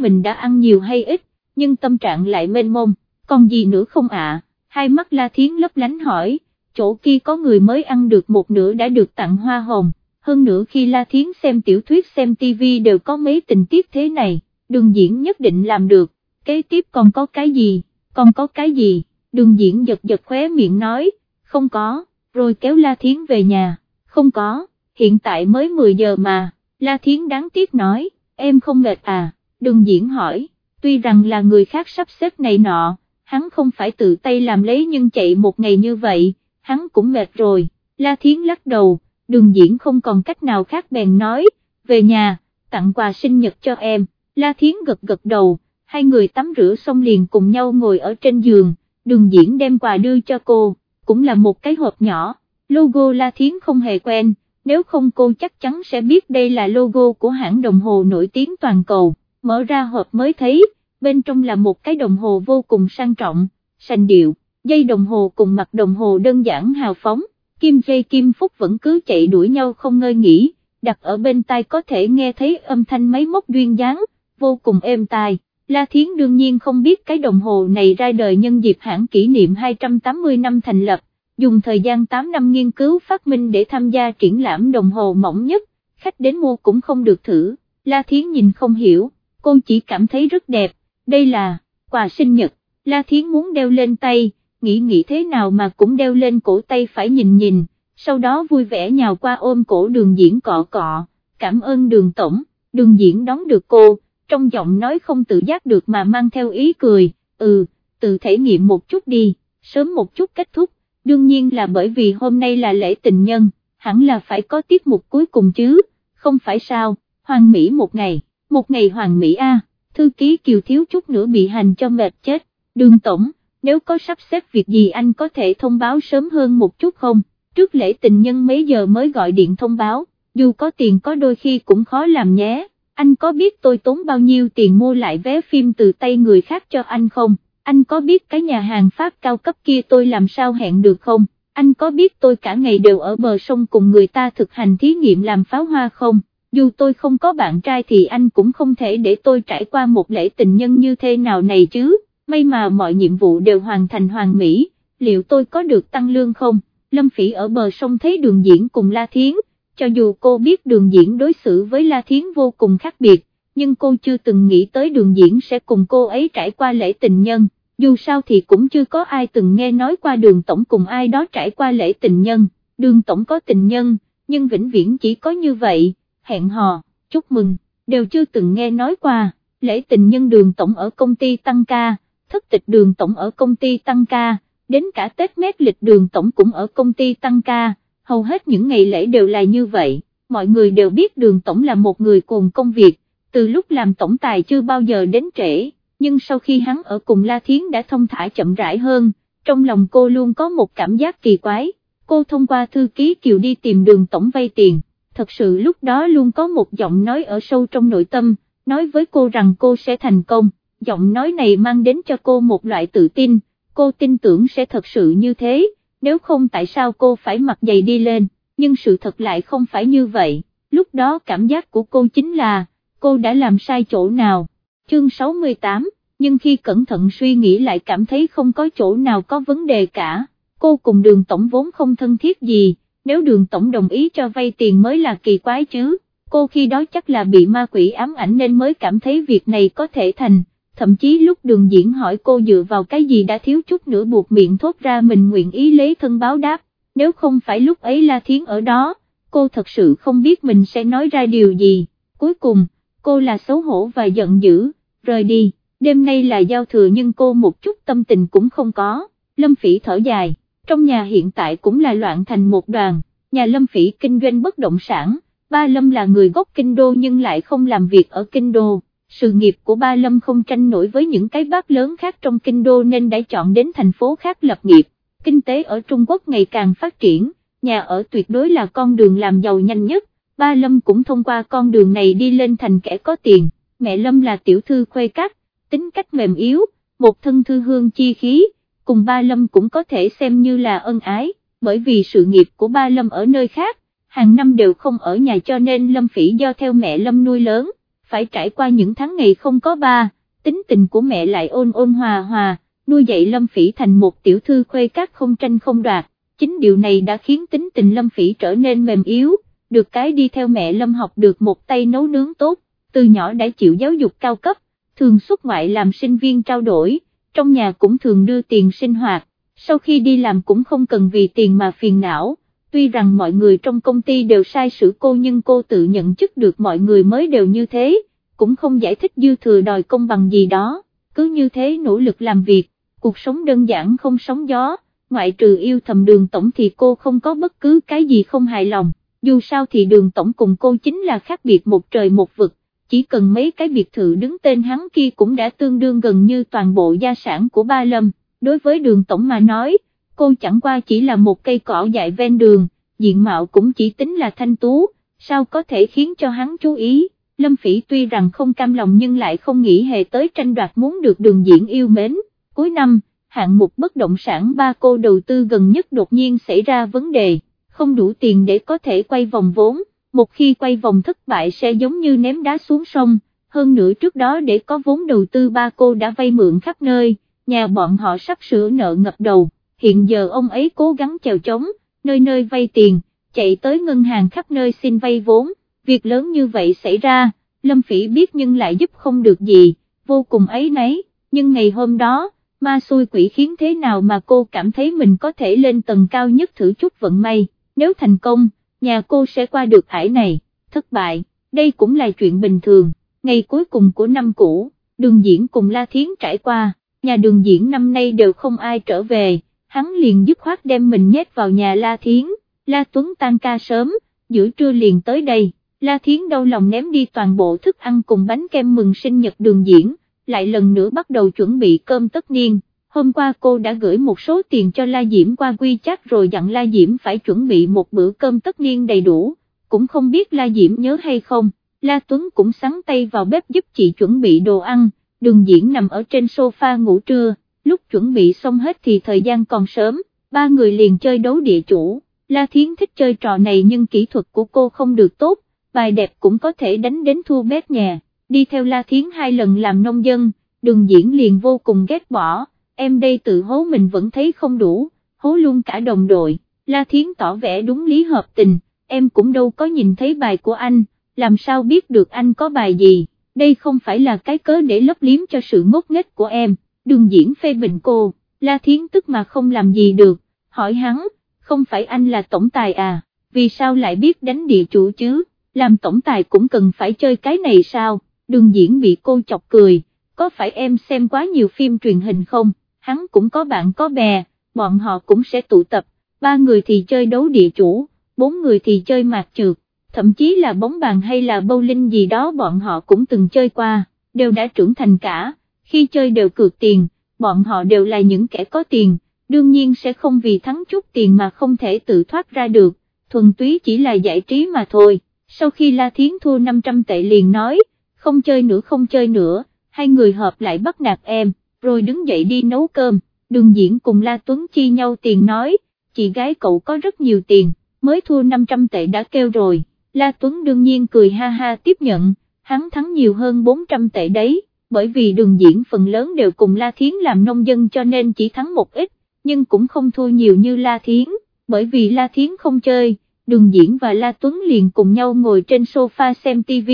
mình đã ăn nhiều hay ít, nhưng tâm trạng lại mênh mông, còn gì nữa không ạ, hai mắt La Thiến lấp lánh hỏi, chỗ kia có người mới ăn được một nửa đã được tặng hoa hồng, hơn nữa khi La Thiến xem tiểu thuyết xem tivi đều có mấy tình tiết thế này, đường diễn nhất định làm được, kế tiếp còn có cái gì, còn có cái gì, đường diễn giật giật khóe miệng nói, không có, rồi kéo La Thiến về nhà, không có, hiện tại mới 10 giờ mà, La Thiến đáng tiếc nói, em không mệt à, đường diễn hỏi, tuy rằng là người khác sắp xếp này nọ, hắn không phải tự tay làm lấy nhưng chạy một ngày như vậy, hắn cũng mệt rồi, La Thiến lắc đầu, đường diễn không còn cách nào khác bèn nói, về nhà, tặng quà sinh nhật cho em, La Thiến gật gật đầu, hai người tắm rửa xong liền cùng nhau ngồi ở trên giường, đường diễn đem quà đưa cho cô, cũng là một cái hộp nhỏ, logo La Thiến không hề quen, nếu không cô chắc chắn sẽ biết đây là logo của hãng đồng hồ nổi tiếng toàn cầu, mở ra hộp mới thấy, bên trong là một cái đồng hồ vô cùng sang trọng, sành điệu, dây đồng hồ cùng mặt đồng hồ đơn giản hào phóng, kim dây kim phúc vẫn cứ chạy đuổi nhau không ngơi nghỉ, đặt ở bên tai có thể nghe thấy âm thanh máy móc duyên dáng, vô cùng êm tai. La Thiến đương nhiên không biết cái đồng hồ này ra đời nhân dịp hãng kỷ niệm 280 năm thành lập, dùng thời gian 8 năm nghiên cứu phát minh để tham gia triển lãm đồng hồ mỏng nhất, khách đến mua cũng không được thử, La Thiến nhìn không hiểu, cô chỉ cảm thấy rất đẹp, đây là, quà sinh nhật, La Thiến muốn đeo lên tay, nghĩ nghĩ thế nào mà cũng đeo lên cổ tay phải nhìn nhìn, sau đó vui vẻ nhào qua ôm cổ đường diễn cọ cọ, cảm ơn đường tổng, đường diễn đón được cô, trong giọng nói không tự giác được mà mang theo ý cười, ừ, tự thể nghiệm một chút đi, sớm một chút kết thúc, đương nhiên là bởi vì hôm nay là lễ tình nhân, hẳn là phải có tiết mục cuối cùng chứ, không phải sao, hoàng mỹ một ngày, một ngày hoàng mỹ a, thư ký kiều thiếu chút nữa bị hành cho mệt chết, đường tổng, nếu có sắp xếp việc gì anh có thể thông báo sớm hơn một chút không, trước lễ tình nhân mấy giờ mới gọi điện thông báo, dù có tiền có đôi khi cũng khó làm nhé, anh có biết tôi tốn bao nhiêu tiền mua lại vé phim từ tay người khác cho anh không? anh có biết cái nhà hàng Pháp cao cấp kia tôi làm sao hẹn được không, anh có biết tôi cả ngày đều ở bờ sông cùng người ta thực hành thí nghiệm làm pháo hoa không, dù tôi không có bạn trai thì anh cũng không thể để tôi trải qua một lễ tình nhân như thế nào này chứ, may mà mọi nhiệm vụ đều hoàn thành hoàn mỹ, liệu tôi có được tăng lương không, Lâm Phỉ ở bờ sông thấy đường diễn cùng La Thiến, cho dù cô biết đường diễn đối xử với La Thiến vô cùng khác biệt, nhưng cô chưa từng nghĩ tới đường diễn sẽ cùng cô ấy trải qua lễ tình nhân, dù sao thì cũng chưa có ai từng nghe nói qua đường tổng cùng ai đó trải qua lễ tình nhân, đường tổng có tình nhân, nhưng vĩnh viễn chỉ có như vậy, hẹn hò, chúc mừng, đều chưa từng nghe nói qua, lễ tình nhân đường tổng ở công ty tăng ca, thất tịch đường tổng ở công ty tăng ca, đến cả Tết mét lịch đường tổng cũng ở công ty tăng ca, hầu hết những ngày lễ đều là như vậy, mọi người đều biết đường tổng là một người cùng công việc, từ lúc làm tổng tài chưa bao giờ đến trễ, nhưng sau khi hắn ở cùng La Thiến đã thông thả chậm rãi hơn, trong lòng cô luôn có một cảm giác kỳ quái, cô thông qua thư ký Kiều đi tìm đường tổng vay tiền, thật sự lúc đó luôn có một giọng nói ở sâu trong nội tâm, nói với cô rằng cô sẽ thành công, giọng nói này mang đến cho cô một loại tự tin, cô tin tưởng sẽ thật sự như thế, nếu không tại sao cô phải mặc giày đi lên, nhưng sự thật lại không phải như vậy, lúc đó cảm giác của cô chính là, cô đã làm sai chỗ nào, chương 68, nhưng khi cẩn thận suy nghĩ lại cảm thấy không có chỗ nào có vấn đề cả, cô cùng đường tổng vốn không thân thiết gì, nếu đường tổng đồng ý cho vay tiền mới là kỳ quái chứ, cô khi đó chắc là bị ma quỷ ám ảnh nên mới cảm thấy việc này có thể thành, thậm chí lúc đường diễn hỏi cô dựa vào cái gì đã thiếu chút nữa buộc miệng thốt ra mình nguyện ý lấy thân báo đáp, nếu không phải lúc ấy La Thiến ở đó, cô thật sự không biết mình sẽ nói ra điều gì, cuối cùng, cô là xấu hổ và giận dữ, rời đi, đêm nay là giao thừa nhưng cô một chút tâm tình cũng không có, Lâm Phỉ thở dài, trong nhà hiện tại cũng là loạn thành một đoàn, nhà Lâm Phỉ kinh doanh bất động sản, ba Lâm là người gốc Kinh Đô nhưng lại không làm việc ở Kinh Đô sự nghiệp của Ba Lâm không tranh nổi với những cái bác lớn khác trong kinh đô nên đã chọn đến thành phố khác lập nghiệp, kinh tế ở Trung Quốc ngày càng phát triển, nhà ở tuyệt đối là con đường làm giàu nhanh nhất, Ba Lâm cũng thông qua con đường này đi lên thành kẻ có tiền, mẹ Lâm là tiểu thư khuê cắt, tính cách mềm yếu, một thân thư hương chi khí, cùng Ba Lâm cũng có thể xem như là ân ái, bởi vì sự nghiệp của Ba Lâm ở nơi khác, hàng năm đều không ở nhà cho nên Lâm Phỉ do theo mẹ Lâm nuôi lớn, phải trải qua những tháng ngày không có ba, tính tình của mẹ lại ôn ôn hòa hòa, nuôi dạy Lâm Phỉ thành một tiểu thư khuê các không tranh không đoạt, chính điều này đã khiến tính tình Lâm Phỉ trở nên mềm yếu, được cái đi theo mẹ Lâm học được một tay nấu nướng tốt, từ nhỏ đã chịu giáo dục cao cấp, thường xuất ngoại làm sinh viên trao đổi, trong nhà cũng thường đưa tiền sinh hoạt, sau khi đi làm cũng không cần vì tiền mà phiền não, tuy rằng mọi người trong công ty đều sai sử cô nhưng cô tự nhận chức được mọi người mới đều như thế, cũng không giải thích dư thừa đòi công bằng gì đó, cứ như thế nỗ lực làm việc, cuộc sống đơn giản không sóng gió, ngoại trừ yêu thầm đường tổng thì cô không có bất cứ cái gì không hài lòng, dù sao thì đường tổng cùng cô chính là khác biệt một trời một vực, chỉ cần mấy cái biệt thự đứng tên hắn kia cũng đã tương đương gần như toàn bộ gia sản của ba lâm, đối với đường tổng mà nói, cô chẳng qua chỉ là một cây cỏ dại ven đường, diện mạo cũng chỉ tính là thanh tú, sao có thể khiến cho hắn chú ý. Lâm Phỉ tuy rằng không cam lòng nhưng lại không nghĩ hề tới tranh đoạt muốn được đường diễn yêu mến. Cuối năm, hạng mục bất động sản ba cô đầu tư gần nhất đột nhiên xảy ra vấn đề, không đủ tiền để có thể quay vòng vốn, một khi quay vòng thất bại sẽ giống như ném đá xuống sông, hơn nữa trước đó để có vốn đầu tư ba cô đã vay mượn khắp nơi, nhà bọn họ sắp sửa nợ ngập đầu, hiện giờ ông ấy cố gắng chèo chống, nơi nơi vay tiền, chạy tới ngân hàng khắp nơi xin vay vốn. Việc lớn như vậy xảy ra, Lâm Phỉ biết nhưng lại giúp không được gì, vô cùng ấy nấy, nhưng ngày hôm đó, ma xui quỷ khiến thế nào mà cô cảm thấy mình có thể lên tầng cao nhất thử chút vận may, nếu thành công, nhà cô sẽ qua được ải này, thất bại, đây cũng là chuyện bình thường, ngày cuối cùng của năm cũ, đường diễn cùng La Thiến trải qua, nhà đường diễn năm nay đều không ai trở về, hắn liền dứt khoát đem mình nhét vào nhà La Thiến, La Tuấn tan ca sớm, giữa trưa liền tới đây. La Thiến đau lòng ném đi toàn bộ thức ăn cùng bánh kem mừng sinh nhật đường diễn, lại lần nữa bắt đầu chuẩn bị cơm tất niên. Hôm qua cô đã gửi một số tiền cho La Diễm qua quy chắc rồi dặn La Diễm phải chuẩn bị một bữa cơm tất niên đầy đủ, cũng không biết La Diễm nhớ hay không. La Tuấn cũng sắn tay vào bếp giúp chị chuẩn bị đồ ăn, đường diễn nằm ở trên sofa ngủ trưa, lúc chuẩn bị xong hết thì thời gian còn sớm, ba người liền chơi đấu địa chủ. La Thiến thích chơi trò này nhưng kỹ thuật của cô không được tốt, bài đẹp cũng có thể đánh đến thua bét nhà, đi theo La Thiến hai lần làm nông dân, đường diễn liền vô cùng ghét bỏ, em đây tự hố mình vẫn thấy không đủ, hố luôn cả đồng đội, La Thiến tỏ vẻ đúng lý hợp tình, em cũng đâu có nhìn thấy bài của anh, làm sao biết được anh có bài gì, đây không phải là cái cớ để lấp liếm cho sự ngốc nghếch của em, đường diễn phê bình cô, La Thiến tức mà không làm gì được, hỏi hắn, không phải anh là tổng tài à, vì sao lại biết đánh địa chủ chứ? làm tổng tài cũng cần phải chơi cái này sao, đường diễn bị cô chọc cười, có phải em xem quá nhiều phim truyền hình không, hắn cũng có bạn có bè, bọn họ cũng sẽ tụ tập, ba người thì chơi đấu địa chủ, bốn người thì chơi mạc trượt, thậm chí là bóng bàn hay là bowling gì đó bọn họ cũng từng chơi qua, đều đã trưởng thành cả, khi chơi đều cược tiền, bọn họ đều là những kẻ có tiền, đương nhiên sẽ không vì thắng chút tiền mà không thể tự thoát ra được, thuần túy chỉ là giải trí mà thôi. Sau khi La Thiến thua 500 tệ liền nói, không chơi nữa không chơi nữa, hai người hợp lại bắt nạt em, rồi đứng dậy đi nấu cơm, đường diễn cùng La Tuấn chi nhau tiền nói, chị gái cậu có rất nhiều tiền, mới thua 500 tệ đã kêu rồi, La Tuấn đương nhiên cười ha ha tiếp nhận, hắn thắng nhiều hơn 400 tệ đấy, bởi vì đường diễn phần lớn đều cùng La Thiến làm nông dân cho nên chỉ thắng một ít, nhưng cũng không thua nhiều như La Thiến, bởi vì La Thiến không chơi. Đường Diễn và La Tuấn liền cùng nhau ngồi trên sofa xem TV,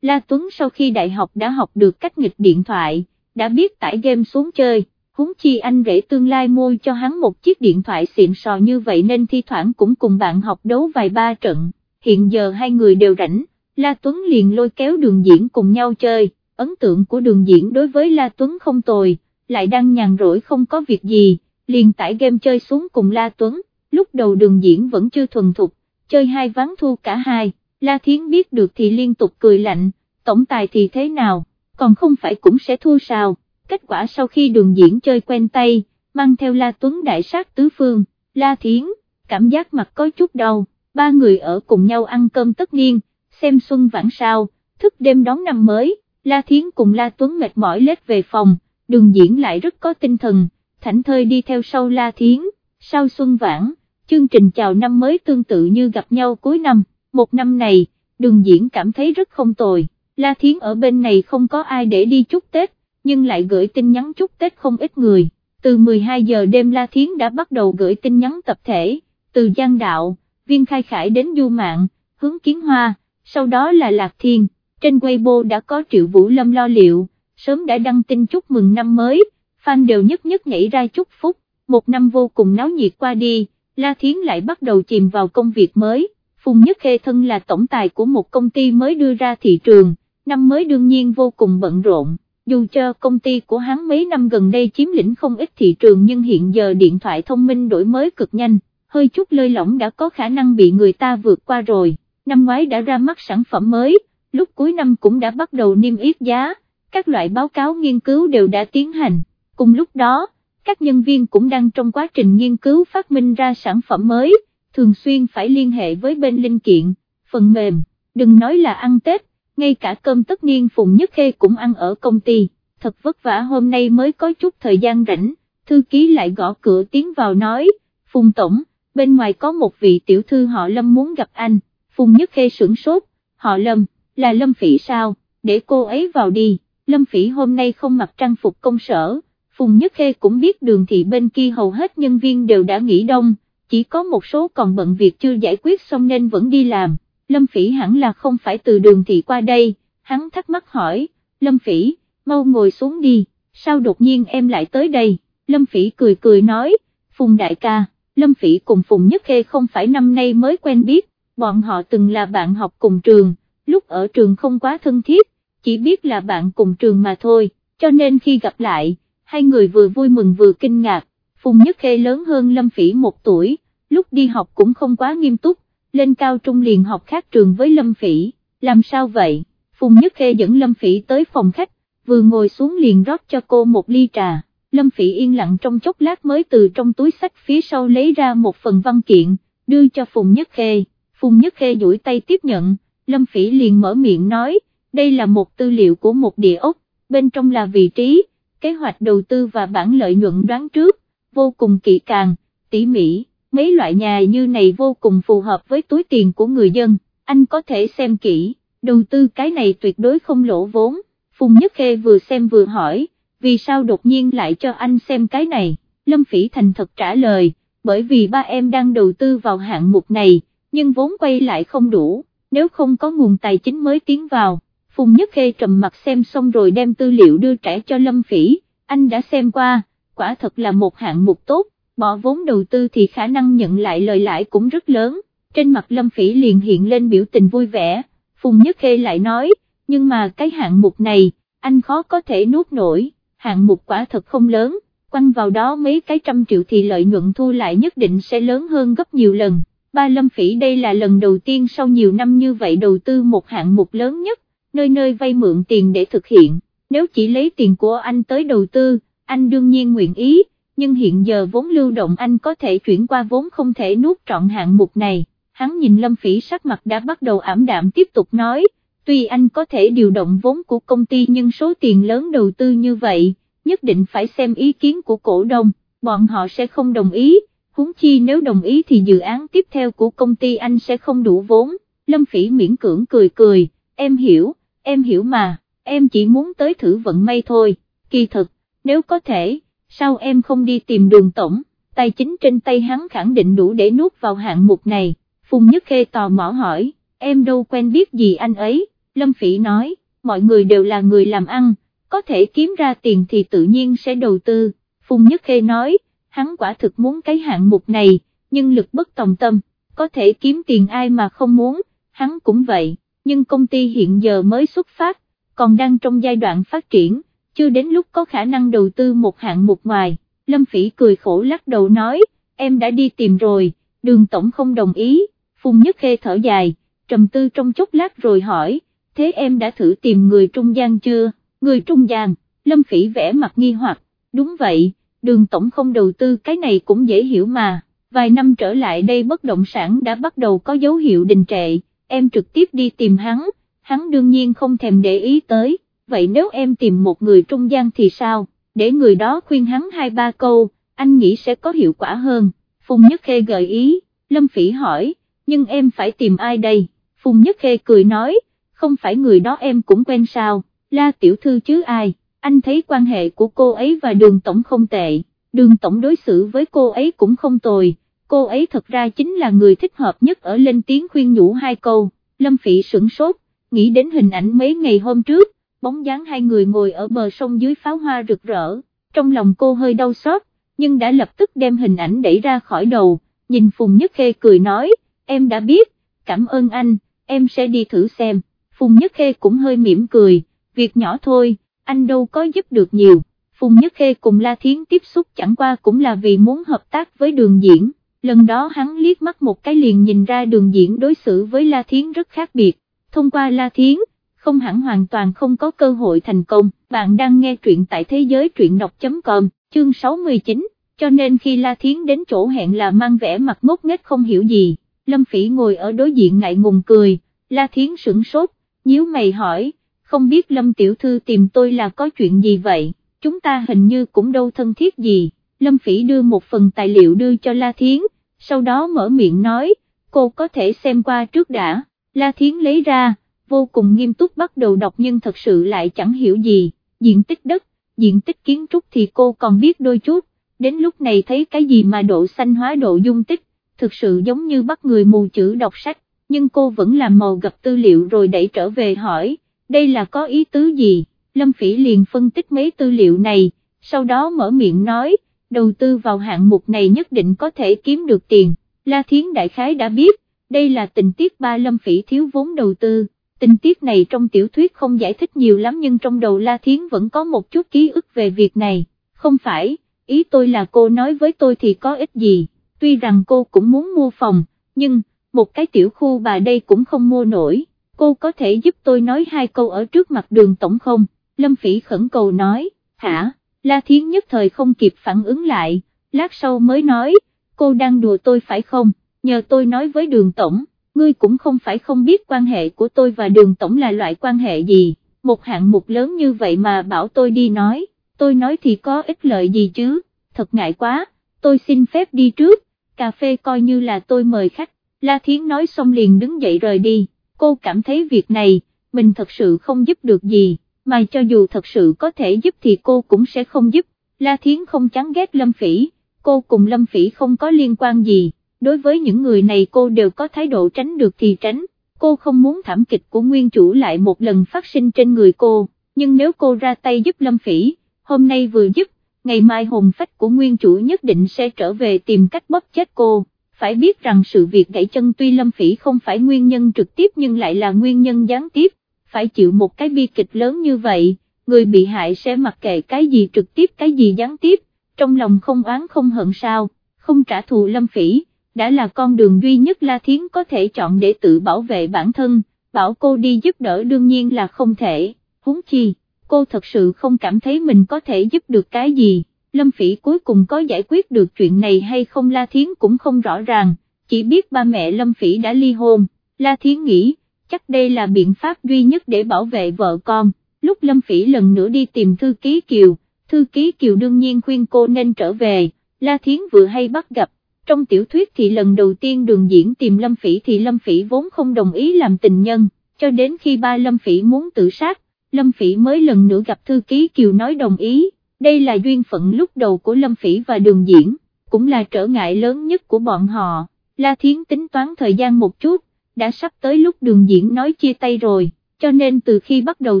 La Tuấn sau khi đại học đã học được cách nghịch điện thoại, đã biết tải game xuống chơi, huống chi anh rể tương lai mua cho hắn một chiếc điện thoại xịn sò như vậy nên thi thoảng cũng cùng bạn học đấu vài ba trận, hiện giờ hai người đều rảnh, La Tuấn liền lôi kéo đường diễn cùng nhau chơi, ấn tượng của đường diễn đối với La Tuấn không tồi, lại đang nhàn rỗi không có việc gì, liền tải game chơi xuống cùng La Tuấn, lúc đầu đường diễn vẫn chưa thuần thục, chơi hai ván thua cả hai, La Thiến biết được thì liên tục cười lạnh, tổng tài thì thế nào, còn không phải cũng sẽ thua sao, kết quả sau khi đường diễn chơi quen tay, mang theo La Tuấn đại sát tứ phương, La Thiến, cảm giác mặt có chút đau, ba người ở cùng nhau ăn cơm tất niên, xem xuân vãng sao, thức đêm đón năm mới, La Thiến cùng La Tuấn mệt mỏi lết về phòng, đường diễn lại rất có tinh thần, thảnh thơi đi theo sau La Thiến, sau xuân vãng chương trình chào năm mới tương tự như gặp nhau cuối năm, một năm này, đường diễn cảm thấy rất không tồi, La Thiến ở bên này không có ai để đi chúc Tết, nhưng lại gửi tin nhắn chúc Tết không ít người, từ 12 giờ đêm La Thiến đã bắt đầu gửi tin nhắn tập thể, từ Giang Đạo, Viên Khai Khải đến Du Mạng, Hướng Kiến Hoa, sau đó là Lạc Thiên, trên Weibo đã có Triệu Vũ Lâm lo liệu, sớm đã đăng tin chúc mừng năm mới, fan đều nhất nhất nhảy ra chúc phúc, một năm vô cùng náo nhiệt qua đi, La Thiến lại bắt đầu chìm vào công việc mới, Phùng Nhất Khê thân là tổng tài của một công ty mới đưa ra thị trường, năm mới đương nhiên vô cùng bận rộn, dù cho công ty của hắn mấy năm gần đây chiếm lĩnh không ít thị trường nhưng hiện giờ điện thoại thông minh đổi mới cực nhanh, hơi chút lơi lỏng đã có khả năng bị người ta vượt qua rồi, năm ngoái đã ra mắt sản phẩm mới, lúc cuối năm cũng đã bắt đầu niêm yết giá, các loại báo cáo nghiên cứu đều đã tiến hành, cùng lúc đó, các nhân viên cũng đang trong quá trình nghiên cứu phát minh ra sản phẩm mới, thường xuyên phải liên hệ với bên linh kiện, phần mềm, đừng nói là ăn Tết, ngay cả cơm tất niên Phùng Nhất Khê cũng ăn ở công ty, thật vất vả hôm nay mới có chút thời gian rảnh, thư ký lại gõ cửa tiến vào nói, Phùng Tổng, bên ngoài có một vị tiểu thư họ Lâm muốn gặp anh, Phùng Nhất Khê sửng sốt, họ Lâm, là Lâm Phỉ sao, để cô ấy vào đi, Lâm Phỉ hôm nay không mặc trang phục công sở, Phùng Nhất Khê cũng biết đường thị bên kia hầu hết nhân viên đều đã nghỉ đông, chỉ có một số còn bận việc chưa giải quyết xong nên vẫn đi làm, Lâm Phỉ hẳn là không phải từ đường thị qua đây, hắn thắc mắc hỏi, Lâm Phỉ, mau ngồi xuống đi, sao đột nhiên em lại tới đây, Lâm Phỉ cười cười nói, Phùng đại ca, Lâm Phỉ cùng Phùng Nhất Khê không phải năm nay mới quen biết, bọn họ từng là bạn học cùng trường, lúc ở trường không quá thân thiết, chỉ biết là bạn cùng trường mà thôi, cho nên khi gặp lại, hai người vừa vui mừng vừa kinh ngạc, Phùng Nhất Khê lớn hơn Lâm Phỉ một tuổi, lúc đi học cũng không quá nghiêm túc, lên cao trung liền học khác trường với Lâm Phỉ, làm sao vậy, Phùng Nhất Khê dẫn Lâm Phỉ tới phòng khách, vừa ngồi xuống liền rót cho cô một ly trà, Lâm Phỉ yên lặng trong chốc lát mới từ trong túi sách phía sau lấy ra một phần văn kiện, đưa cho Phùng Nhất Khê, Phùng Nhất Khê duỗi tay tiếp nhận, Lâm Phỉ liền mở miệng nói, đây là một tư liệu của một địa ốc, bên trong là vị trí, kế hoạch đầu tư và bản lợi nhuận đoán trước, vô cùng kỹ càng, tỉ mỉ, mấy loại nhà như này vô cùng phù hợp với túi tiền của người dân, anh có thể xem kỹ, đầu tư cái này tuyệt đối không lỗ vốn, Phùng Nhất Khê vừa xem vừa hỏi, vì sao đột nhiên lại cho anh xem cái này, Lâm Phỉ thành thật trả lời, bởi vì ba em đang đầu tư vào hạng mục này, nhưng vốn quay lại không đủ, nếu không có nguồn tài chính mới tiến vào. Phùng Nhất Khê trầm mặt xem xong rồi đem tư liệu đưa trẻ cho Lâm Phỉ, anh đã xem qua, quả thật là một hạng mục tốt, bỏ vốn đầu tư thì khả năng nhận lại lời lãi cũng rất lớn, trên mặt Lâm Phỉ liền hiện lên biểu tình vui vẻ, Phùng Nhất Khê lại nói, nhưng mà cái hạng mục này, anh khó có thể nuốt nổi, hạng mục quả thật không lớn, quăng vào đó mấy cái trăm triệu thì lợi nhuận thu lại nhất định sẽ lớn hơn gấp nhiều lần. Ba Lâm Phỉ đây là lần đầu tiên sau nhiều năm như vậy đầu tư một hạng mục lớn nhất, nơi nơi vay mượn tiền để thực hiện, nếu chỉ lấy tiền của anh tới đầu tư, anh đương nhiên nguyện ý, nhưng hiện giờ vốn lưu động anh có thể chuyển qua vốn không thể nuốt trọn hạng mục này, hắn nhìn Lâm Phỉ sắc mặt đã bắt đầu ảm đạm tiếp tục nói, tuy anh có thể điều động vốn của công ty nhưng số tiền lớn đầu tư như vậy, nhất định phải xem ý kiến của cổ đông, bọn họ sẽ không đồng ý, huống chi nếu đồng ý thì dự án tiếp theo của công ty anh sẽ không đủ vốn, Lâm Phỉ miễn cưỡng cười cười, em hiểu, em hiểu mà, em chỉ muốn tới thử vận may thôi, kỳ thực, nếu có thể, sao em không đi tìm đường tổng, tài chính trên tay hắn khẳng định đủ để nuốt vào hạng mục này, Phùng Nhất Khê tò mò hỏi, em đâu quen biết gì anh ấy, Lâm Phỉ nói, mọi người đều là người làm ăn, có thể kiếm ra tiền thì tự nhiên sẽ đầu tư, Phùng Nhất Khê nói, hắn quả thực muốn cái hạng mục này, nhưng lực bất tòng tâm, có thể kiếm tiền ai mà không muốn, hắn cũng vậy, nhưng công ty hiện giờ mới xuất phát, còn đang trong giai đoạn phát triển, chưa đến lúc có khả năng đầu tư một hạng mục ngoài, Lâm Phỉ cười khổ lắc đầu nói, em đã đi tìm rồi, đường tổng không đồng ý, Phùng Nhất Khê thở dài, trầm tư trong chốc lát rồi hỏi, thế em đã thử tìm người trung gian chưa, người trung gian, Lâm Phỉ vẽ mặt nghi hoặc, đúng vậy, đường tổng không đầu tư cái này cũng dễ hiểu mà, vài năm trở lại đây bất động sản đã bắt đầu có dấu hiệu đình trệ, em trực tiếp đi tìm hắn, hắn đương nhiên không thèm để ý tới, vậy nếu em tìm một người trung gian thì sao, để người đó khuyên hắn hai ba câu, anh nghĩ sẽ có hiệu quả hơn, Phùng Nhất Khê gợi ý, Lâm Phỉ hỏi, nhưng em phải tìm ai đây, Phùng Nhất Khê cười nói, không phải người đó em cũng quen sao, la tiểu thư chứ ai, anh thấy quan hệ của cô ấy và đường tổng không tệ, đường tổng đối xử với cô ấy cũng không tồi, cô ấy thật ra chính là người thích hợp nhất ở lên tiếng khuyên nhủ hai câu, Lâm Phỉ sửng sốt, nghĩ đến hình ảnh mấy ngày hôm trước, bóng dáng hai người ngồi ở bờ sông dưới pháo hoa rực rỡ, trong lòng cô hơi đau xót, nhưng đã lập tức đem hình ảnh đẩy ra khỏi đầu, nhìn Phùng Nhất Khê cười nói, em đã biết, cảm ơn anh, em sẽ đi thử xem, Phùng Nhất Khê cũng hơi mỉm cười, việc nhỏ thôi, anh đâu có giúp được nhiều, Phùng Nhất Khê cùng La Thiến tiếp xúc chẳng qua cũng là vì muốn hợp tác với đường diễn, lần đó hắn liếc mắt một cái liền nhìn ra đường diễn đối xử với La Thiến rất khác biệt, thông qua La Thiến, không hẳn hoàn toàn không có cơ hội thành công, bạn đang nghe truyện tại thế giới truyện đọc.com, chương 69, cho nên khi La Thiến đến chỗ hẹn là mang vẻ mặt ngốc nghếch không hiểu gì, Lâm Phỉ ngồi ở đối diện ngại ngùng cười, La Thiến sửng sốt, nhíu mày hỏi, không biết Lâm Tiểu Thư tìm tôi là có chuyện gì vậy, chúng ta hình như cũng đâu thân thiết gì, Lâm Phỉ đưa một phần tài liệu đưa cho La Thiến, sau đó mở miệng nói, cô có thể xem qua trước đã, La Thiến lấy ra, vô cùng nghiêm túc bắt đầu đọc nhưng thật sự lại chẳng hiểu gì, diện tích đất, diện tích kiến trúc thì cô còn biết đôi chút, đến lúc này thấy cái gì mà độ xanh hóa độ dung tích, thực sự giống như bắt người mù chữ đọc sách, nhưng cô vẫn làm màu gặp tư liệu rồi đẩy trở về hỏi, đây là có ý tứ gì, Lâm Phỉ liền phân tích mấy tư liệu này, sau đó mở miệng nói, đầu tư vào hạng mục này nhất định có thể kiếm được tiền, La Thiến Đại Khái đã biết, đây là tình tiết ba Lâm Phỉ thiếu vốn đầu tư. Tình tiết này trong tiểu thuyết không giải thích nhiều lắm nhưng trong đầu La Thiến vẫn có một chút ký ức về việc này, không phải, ý tôi là cô nói với tôi thì có ích gì, tuy rằng cô cũng muốn mua phòng, nhưng, một cái tiểu khu bà đây cũng không mua nổi, cô có thể giúp tôi nói hai câu ở trước mặt đường tổng không, Lâm Phỉ khẩn cầu nói, hả, La Thiến nhất thời không kịp phản ứng lại, lát sau mới nói, cô đang đùa tôi phải không, nhờ tôi nói với đường tổng ngươi cũng không phải không biết quan hệ của tôi và đường tổng là loại quan hệ gì, một hạng mục lớn như vậy mà bảo tôi đi nói, tôi nói thì có ích lợi gì chứ, thật ngại quá, tôi xin phép đi trước, cà phê coi như là tôi mời khách, La Thiến nói xong liền đứng dậy rời đi, cô cảm thấy việc này, mình thật sự không giúp được gì, mà cho dù thật sự có thể giúp thì cô cũng sẽ không giúp, La Thiến không chán ghét Lâm Phỉ, cô cùng Lâm Phỉ không có liên quan gì. Đối với những người này cô đều có thái độ tránh được thì tránh, cô không muốn thảm kịch của nguyên chủ lại một lần phát sinh trên người cô, nhưng nếu cô ra tay giúp Lâm Phỉ, hôm nay vừa giúp, ngày mai hồn phách của nguyên chủ nhất định sẽ trở về tìm cách bóp chết cô. Phải biết rằng sự việc gãy chân tuy Lâm Phỉ không phải nguyên nhân trực tiếp nhưng lại là nguyên nhân gián tiếp, phải chịu một cái bi kịch lớn như vậy, người bị hại sẽ mặc kệ cái gì trực tiếp cái gì gián tiếp, trong lòng không oán không hận sao, không trả thù Lâm Phỉ đã là con đường duy nhất La Thiến có thể chọn để tự bảo vệ bản thân, bảo cô đi giúp đỡ đương nhiên là không thể, huống chi, cô thật sự không cảm thấy mình có thể giúp được cái gì, Lâm Phỉ cuối cùng có giải quyết được chuyện này hay không La Thiến cũng không rõ ràng, chỉ biết ba mẹ Lâm Phỉ đã ly hôn, La Thiến nghĩ, chắc đây là biện pháp duy nhất để bảo vệ vợ con, lúc Lâm Phỉ lần nữa đi tìm thư ký Kiều, thư ký Kiều đương nhiên khuyên cô nên trở về, La Thiến vừa hay bắt gặp, trong tiểu thuyết thì lần đầu tiên đường diễn tìm Lâm Phỉ thì Lâm Phỉ vốn không đồng ý làm tình nhân, cho đến khi ba Lâm Phỉ muốn tự sát, Lâm Phỉ mới lần nữa gặp thư ký Kiều nói đồng ý, đây là duyên phận lúc đầu của Lâm Phỉ và đường diễn, cũng là trở ngại lớn nhất của bọn họ, La Thiến tính toán thời gian một chút, đã sắp tới lúc đường diễn nói chia tay rồi, cho nên từ khi bắt đầu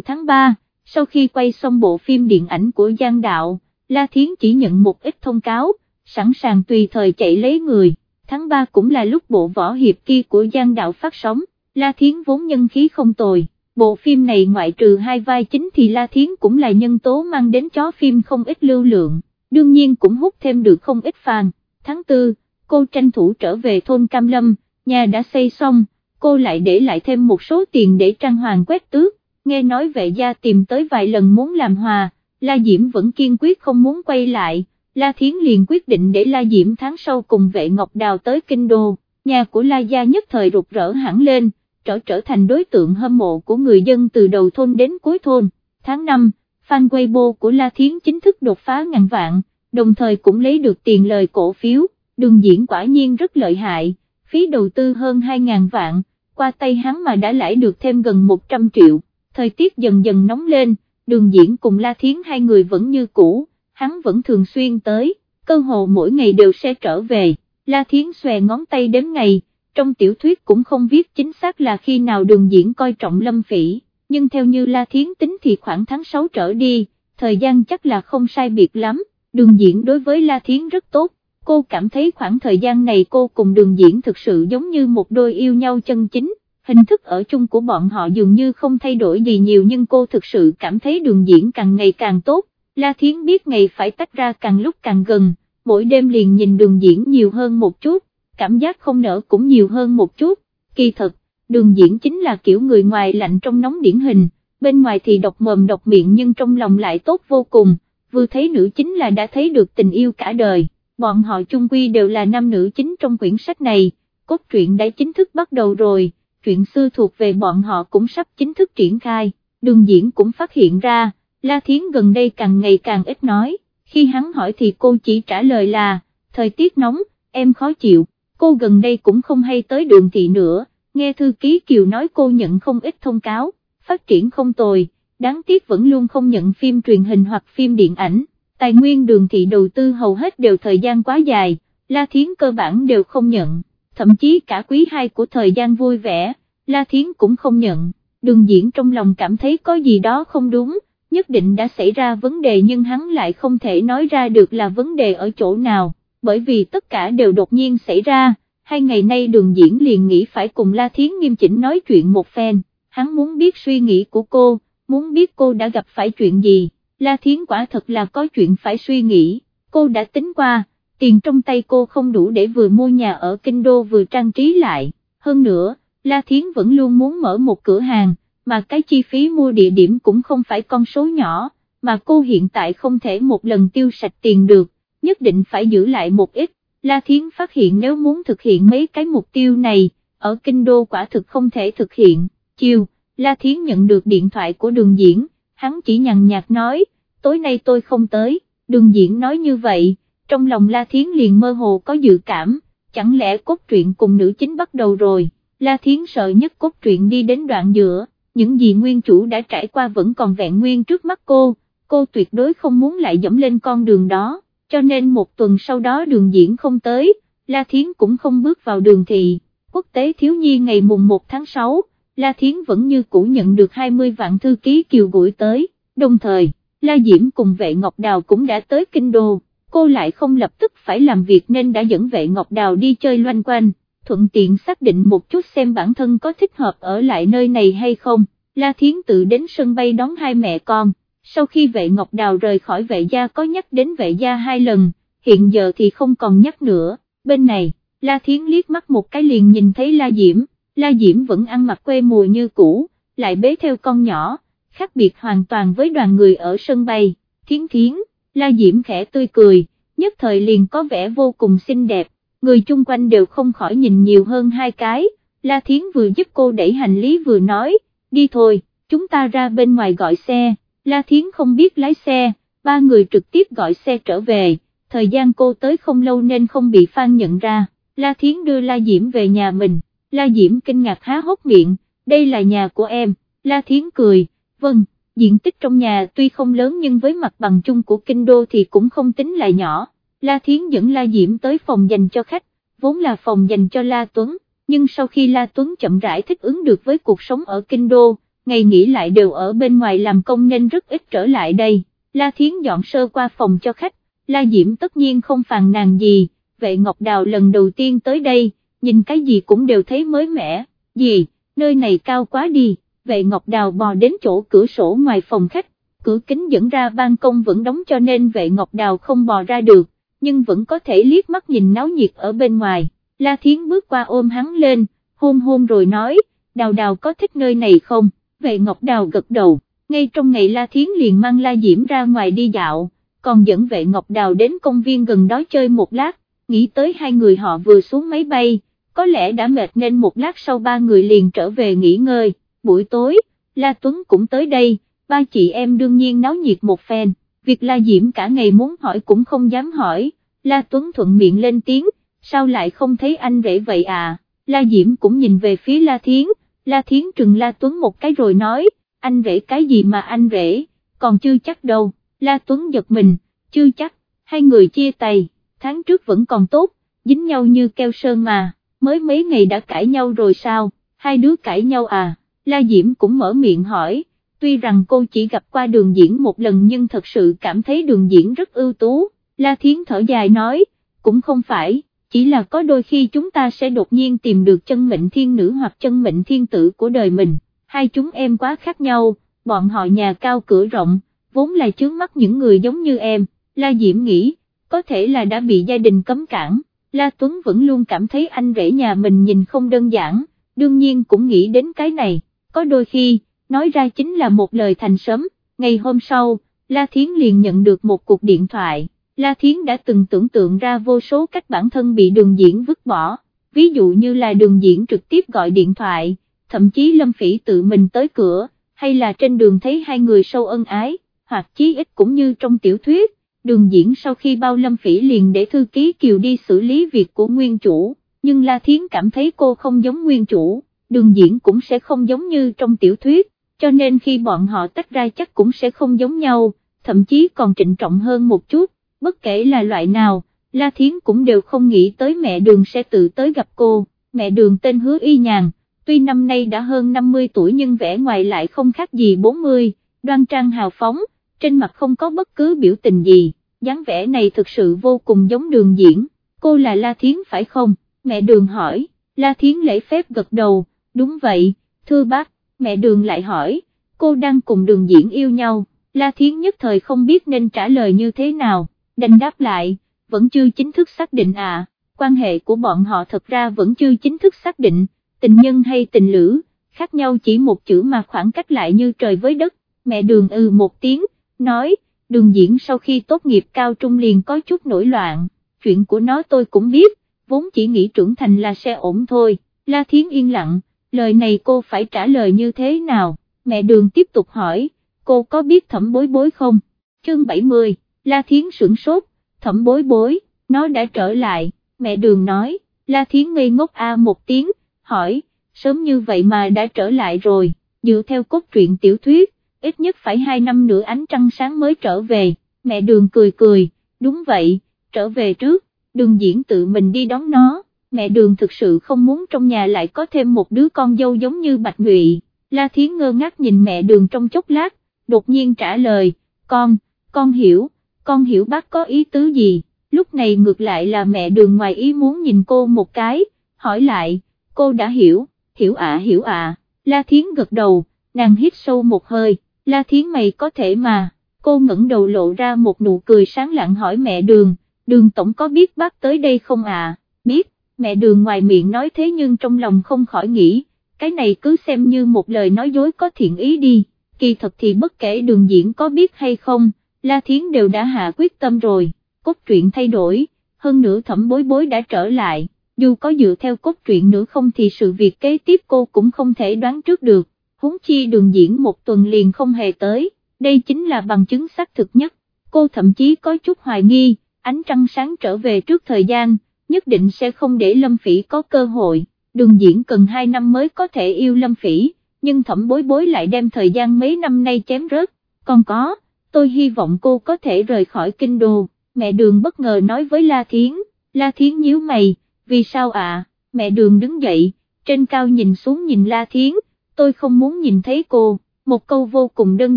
tháng 3, sau khi quay xong bộ phim điện ảnh của Giang Đạo, La Thiến chỉ nhận một ít thông cáo, sẵn sàng tùy thời chạy lấy người, tháng 3 cũng là lúc bộ võ hiệp kia của Giang Đạo phát sóng, La Thiến vốn nhân khí không tồi, bộ phim này ngoại trừ hai vai chính thì La Thiến cũng là nhân tố mang đến chó phim không ít lưu lượng, đương nhiên cũng hút thêm được không ít fan, tháng 4, cô tranh thủ trở về thôn Cam Lâm, nhà đã xây xong, cô lại để lại thêm một số tiền để trang hoàng quét tước, nghe nói vệ gia tìm tới vài lần muốn làm hòa, La Diễm vẫn kiên quyết không muốn quay lại. La Thiến liền quyết định để La Diễm tháng sau cùng vệ Ngọc Đào tới Kinh Đô, nhà của La Gia nhất thời rụt rỡ hẳn lên, trở trở thành đối tượng hâm mộ của người dân từ đầu thôn đến cuối thôn. Tháng 5, fan Weibo của La Thiến chính thức đột phá ngàn vạn, đồng thời cũng lấy được tiền lời cổ phiếu, đường diễn quả nhiên rất lợi hại, phí đầu tư hơn 2.000 vạn, qua tay hắn mà đã lãi được thêm gần 100 triệu, thời tiết dần dần nóng lên, đường diễn cùng La Thiến hai người vẫn như cũ, hắn vẫn thường xuyên tới, cơ hồ mỗi ngày đều sẽ trở về, La Thiến xòe ngón tay đếm ngày, trong tiểu thuyết cũng không viết chính xác là khi nào đường diễn coi trọng Lâm Phỉ, nhưng theo như La Thiến tính thì khoảng tháng 6 trở đi, thời gian chắc là không sai biệt lắm, đường diễn đối với La Thiến rất tốt, cô cảm thấy khoảng thời gian này cô cùng đường diễn thực sự giống như một đôi yêu nhau chân chính, hình thức ở chung của bọn họ dường như không thay đổi gì nhiều nhưng cô thực sự cảm thấy đường diễn càng ngày càng tốt, La Thiến biết ngày phải tách ra càng lúc càng gần, mỗi đêm liền nhìn đường diễn nhiều hơn một chút, cảm giác không nở cũng nhiều hơn một chút, kỳ thật, đường diễn chính là kiểu người ngoài lạnh trong nóng điển hình, bên ngoài thì độc mồm độc miệng nhưng trong lòng lại tốt vô cùng, vừa thấy nữ chính là đã thấy được tình yêu cả đời, bọn họ chung quy đều là nam nữ chính trong quyển sách này, cốt truyện đã chính thức bắt đầu rồi, chuyện xưa thuộc về bọn họ cũng sắp chính thức triển khai, đường diễn cũng phát hiện ra, La Thiến gần đây càng ngày càng ít nói, khi hắn hỏi thì cô chỉ trả lời là, thời tiết nóng, em khó chịu, cô gần đây cũng không hay tới đường thị nữa, nghe thư ký Kiều nói cô nhận không ít thông cáo, phát triển không tồi, đáng tiếc vẫn luôn không nhận phim truyền hình hoặc phim điện ảnh, tài nguyên đường thị đầu tư hầu hết đều thời gian quá dài, La Thiến cơ bản đều không nhận, thậm chí cả quý hai của thời gian vui vẻ, La Thiến cũng không nhận, đường diễn trong lòng cảm thấy có gì đó không đúng, nhất định đã xảy ra vấn đề nhưng hắn lại không thể nói ra được là vấn đề ở chỗ nào, bởi vì tất cả đều đột nhiên xảy ra, hai ngày nay đường diễn liền nghĩ phải cùng La Thiến nghiêm chỉnh nói chuyện một phen, hắn muốn biết suy nghĩ của cô, muốn biết cô đã gặp phải chuyện gì, La Thiến quả thật là có chuyện phải suy nghĩ, cô đã tính qua, tiền trong tay cô không đủ để vừa mua nhà ở Kinh Đô vừa trang trí lại, hơn nữa, La Thiến vẫn luôn muốn mở một cửa hàng, mà cái chi phí mua địa điểm cũng không phải con số nhỏ, mà cô hiện tại không thể một lần tiêu sạch tiền được, nhất định phải giữ lại một ít, La Thiến phát hiện nếu muốn thực hiện mấy cái mục tiêu này, ở Kinh Đô quả thực không thể thực hiện, chiều, La Thiến nhận được điện thoại của đường diễn, hắn chỉ nhằn nhạt nói, tối nay tôi không tới, đường diễn nói như vậy, trong lòng La Thiến liền mơ hồ có dự cảm, chẳng lẽ cốt truyện cùng nữ chính bắt đầu rồi, La Thiến sợ nhất cốt truyện đi đến đoạn giữa những gì nguyên chủ đã trải qua vẫn còn vẹn nguyên trước mắt cô, cô tuyệt đối không muốn lại dẫm lên con đường đó, cho nên một tuần sau đó đường diễn không tới, La Thiến cũng không bước vào đường thị, quốc tế thiếu nhi ngày mùng 1 tháng 6, La Thiến vẫn như cũ nhận được 20 vạn thư ký kiều gửi tới, đồng thời, La Diễm cùng vệ Ngọc Đào cũng đã tới kinh đô, cô lại không lập tức phải làm việc nên đã dẫn vệ Ngọc Đào đi chơi loanh quanh. Thuận tiện xác định một chút xem bản thân có thích hợp ở lại nơi này hay không, La Thiến tự đến sân bay đón hai mẹ con, sau khi vệ Ngọc Đào rời khỏi vệ gia có nhắc đến vệ gia hai lần, hiện giờ thì không còn nhắc nữa, bên này, La Thiến liếc mắt một cái liền nhìn thấy La Diễm, La Diễm vẫn ăn mặc quê mùa như cũ, lại bế theo con nhỏ, khác biệt hoàn toàn với đoàn người ở sân bay, Thiến Thiến, La Diễm khẽ tươi cười, nhất thời liền có vẻ vô cùng xinh đẹp. Người chung quanh đều không khỏi nhìn nhiều hơn hai cái, La Thiến vừa giúp cô đẩy hành lý vừa nói, đi thôi, chúng ta ra bên ngoài gọi xe, La Thiến không biết lái xe, ba người trực tiếp gọi xe trở về, thời gian cô tới không lâu nên không bị Phan nhận ra, La Thiến đưa La Diễm về nhà mình, La Diễm kinh ngạc há hốc miệng, đây là nhà của em, La Thiến cười, vâng, diện tích trong nhà tuy không lớn nhưng với mặt bằng chung của kinh đô thì cũng không tính là nhỏ. La Thiến dẫn La Diễm tới phòng dành cho khách, vốn là phòng dành cho La Tuấn, nhưng sau khi La Tuấn chậm rãi thích ứng được với cuộc sống ở Kinh Đô, ngày nghỉ lại đều ở bên ngoài làm công nên rất ít trở lại đây, La Thiến dọn sơ qua phòng cho khách, La Diễm tất nhiên không phàn nàn gì, vệ Ngọc Đào lần đầu tiên tới đây, nhìn cái gì cũng đều thấy mới mẻ, gì, nơi này cao quá đi, vệ Ngọc Đào bò đến chỗ cửa sổ ngoài phòng khách, cửa kính dẫn ra ban công vẫn đóng cho nên vệ Ngọc Đào không bò ra được nhưng vẫn có thể liếc mắt nhìn náo nhiệt ở bên ngoài, La Thiến bước qua ôm hắn lên, hôn hôn rồi nói, đào đào có thích nơi này không, vệ Ngọc Đào gật đầu, ngay trong ngày La Thiến liền mang La Diễm ra ngoài đi dạo, còn dẫn vệ Ngọc Đào đến công viên gần đó chơi một lát, nghĩ tới hai người họ vừa xuống máy bay, có lẽ đã mệt nên một lát sau ba người liền trở về nghỉ ngơi, buổi tối, La Tuấn cũng tới đây, ba chị em đương nhiên náo nhiệt một phen việc La Diễm cả ngày muốn hỏi cũng không dám hỏi, La Tuấn thuận miệng lên tiếng, sao lại không thấy anh rể vậy à, La Diễm cũng nhìn về phía La Thiến, La Thiến trừng La Tuấn một cái rồi nói, anh rể cái gì mà anh rể, còn chưa chắc đâu, La Tuấn giật mình, chưa chắc, hai người chia tay, tháng trước vẫn còn tốt, dính nhau như keo sơn mà, mới mấy ngày đã cãi nhau rồi sao, hai đứa cãi nhau à, La Diễm cũng mở miệng hỏi, tuy rằng cô chỉ gặp qua đường diễn một lần nhưng thật sự cảm thấy đường diễn rất ưu tú, La Thiến thở dài nói, cũng không phải, chỉ là có đôi khi chúng ta sẽ đột nhiên tìm được chân mệnh thiên nữ hoặc chân mệnh thiên tử của đời mình, hai chúng em quá khác nhau, bọn họ nhà cao cửa rộng, vốn là chướng mắt những người giống như em, La Diễm nghĩ, có thể là đã bị gia đình cấm cản, La Tuấn vẫn luôn cảm thấy anh rể nhà mình nhìn không đơn giản, đương nhiên cũng nghĩ đến cái này, có đôi khi, nói ra chính là một lời thành sớm, ngày hôm sau, La Thiến liền nhận được một cuộc điện thoại, La Thiến đã từng tưởng tượng ra vô số cách bản thân bị đường diễn vứt bỏ, ví dụ như là đường diễn trực tiếp gọi điện thoại, thậm chí Lâm Phỉ tự mình tới cửa, hay là trên đường thấy hai người sâu ân ái, hoặc chí ít cũng như trong tiểu thuyết, đường diễn sau khi bao Lâm Phỉ liền để thư ký Kiều đi xử lý việc của nguyên chủ, nhưng La Thiến cảm thấy cô không giống nguyên chủ, đường diễn cũng sẽ không giống như trong tiểu thuyết, cho nên khi bọn họ tách ra chắc cũng sẽ không giống nhau, thậm chí còn trịnh trọng hơn một chút, bất kể là loại nào, La Thiến cũng đều không nghĩ tới mẹ đường sẽ tự tới gặp cô, mẹ đường tên hứa y nhàn, tuy năm nay đã hơn 50 tuổi nhưng vẻ ngoài lại không khác gì 40, đoan trang hào phóng, trên mặt không có bất cứ biểu tình gì, dáng vẻ này thực sự vô cùng giống đường diễn, cô là La Thiến phải không, mẹ đường hỏi, La Thiến lễ phép gật đầu, đúng vậy, thưa bác, mẹ đường lại hỏi, cô đang cùng đường diễn yêu nhau, La Thiến nhất thời không biết nên trả lời như thế nào, đành đáp lại, vẫn chưa chính thức xác định à, quan hệ của bọn họ thật ra vẫn chưa chính thức xác định, tình nhân hay tình lữ, khác nhau chỉ một chữ mà khoảng cách lại như trời với đất, mẹ đường ừ một tiếng, nói, đường diễn sau khi tốt nghiệp cao trung liền có chút nổi loạn, chuyện của nó tôi cũng biết, vốn chỉ nghĩ trưởng thành là sẽ ổn thôi, La Thiến yên lặng, lời này cô phải trả lời như thế nào, mẹ đường tiếp tục hỏi, cô có biết thẩm bối bối không, chương 70, La Thiến sửng sốt, thẩm bối bối, nó đã trở lại, mẹ đường nói, La Thiến ngây ngốc a một tiếng, hỏi, sớm như vậy mà đã trở lại rồi, dựa theo cốt truyện tiểu thuyết, ít nhất phải hai năm nữa ánh trăng sáng mới trở về, mẹ đường cười cười, đúng vậy, trở về trước, đường diễn tự mình đi đón nó, mẹ đường thực sự không muốn trong nhà lại có thêm một đứa con dâu giống như Bạch Ngụy. La Thiến ngơ ngác nhìn mẹ đường trong chốc lát, đột nhiên trả lời, con, con hiểu, con hiểu bác có ý tứ gì, lúc này ngược lại là mẹ đường ngoài ý muốn nhìn cô một cái, hỏi lại, cô đã hiểu, hiểu ạ hiểu ạ, La Thiến gật đầu, nàng hít sâu một hơi, La Thiến mày có thể mà, cô ngẩng đầu lộ ra một nụ cười sáng lặng hỏi mẹ đường, đường tổng có biết bác tới đây không à, biết, mẹ đường ngoài miệng nói thế nhưng trong lòng không khỏi nghĩ, cái này cứ xem như một lời nói dối có thiện ý đi, kỳ thật thì bất kể đường diễn có biết hay không, La Thiến đều đã hạ quyết tâm rồi, cốt truyện thay đổi, hơn nữa thẩm bối bối đã trở lại, dù có dựa theo cốt truyện nữa không thì sự việc kế tiếp cô cũng không thể đoán trước được, huống chi đường diễn một tuần liền không hề tới, đây chính là bằng chứng xác thực nhất, cô thậm chí có chút hoài nghi, ánh trăng sáng trở về trước thời gian, nhất định sẽ không để Lâm Phỉ có cơ hội, đường diễn cần 2 năm mới có thể yêu Lâm Phỉ, nhưng thẩm bối bối lại đem thời gian mấy năm nay chém rớt, còn có, tôi hy vọng cô có thể rời khỏi kinh đô, mẹ đường bất ngờ nói với La Thiến, La Thiến nhíu mày, vì sao ạ, mẹ đường đứng dậy, trên cao nhìn xuống nhìn La Thiến, tôi không muốn nhìn thấy cô, một câu vô cùng đơn